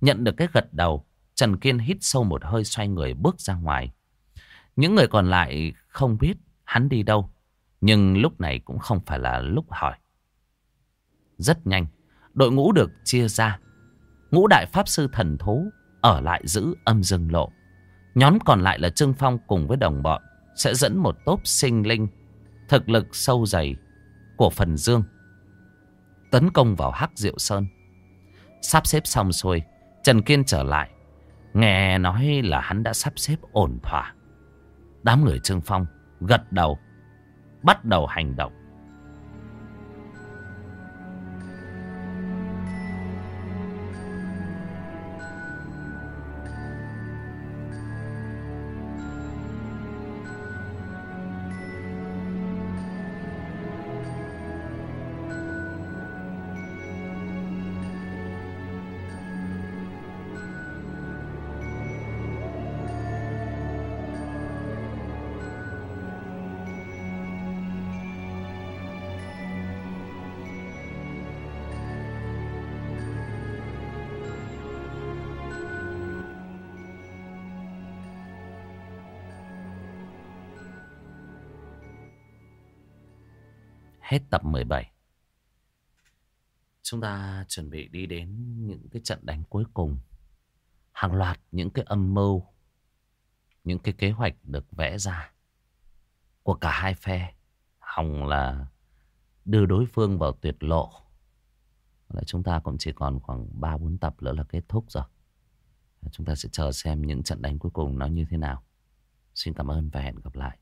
Nhận được cái gật đầu. Trần Kiên hít sâu một hơi xoay người bước ra ngoài. Những người còn lại không biết hắn đi đâu. Nhưng lúc này cũng không phải là lúc hỏi. Rất nhanh, đội ngũ được chia ra. Ngũ đại pháp sư thần thú ở lại giữ âm dương lộ. Nhóm còn lại là Trương Phong cùng với đồng bọn sẽ dẫn một tốp sinh linh thực lực sâu dày của phần dương tấn công vào Hắc Diệu Sơn. Sắp xếp xong xuôi, Trần Kiên trở lại. Nghe nói là hắn đã sắp xếp ổn thỏa. Đám người Trương Phong gật đầu, bắt đầu hành động. Hết tập 17. Chúng ta chuẩn bị đi đến những cái trận đánh cuối cùng. Hàng loạt những cái âm mưu, những cái kế hoạch được vẽ ra của cả hai phe. Hòng là đưa đối phương vào tuyệt lộ. Là chúng ta cũng chỉ còn khoảng 3-4 tập nữa là kết thúc rồi. Chúng ta sẽ chờ xem những trận đánh cuối cùng nó như thế nào. Xin cảm ơn và hẹn gặp lại.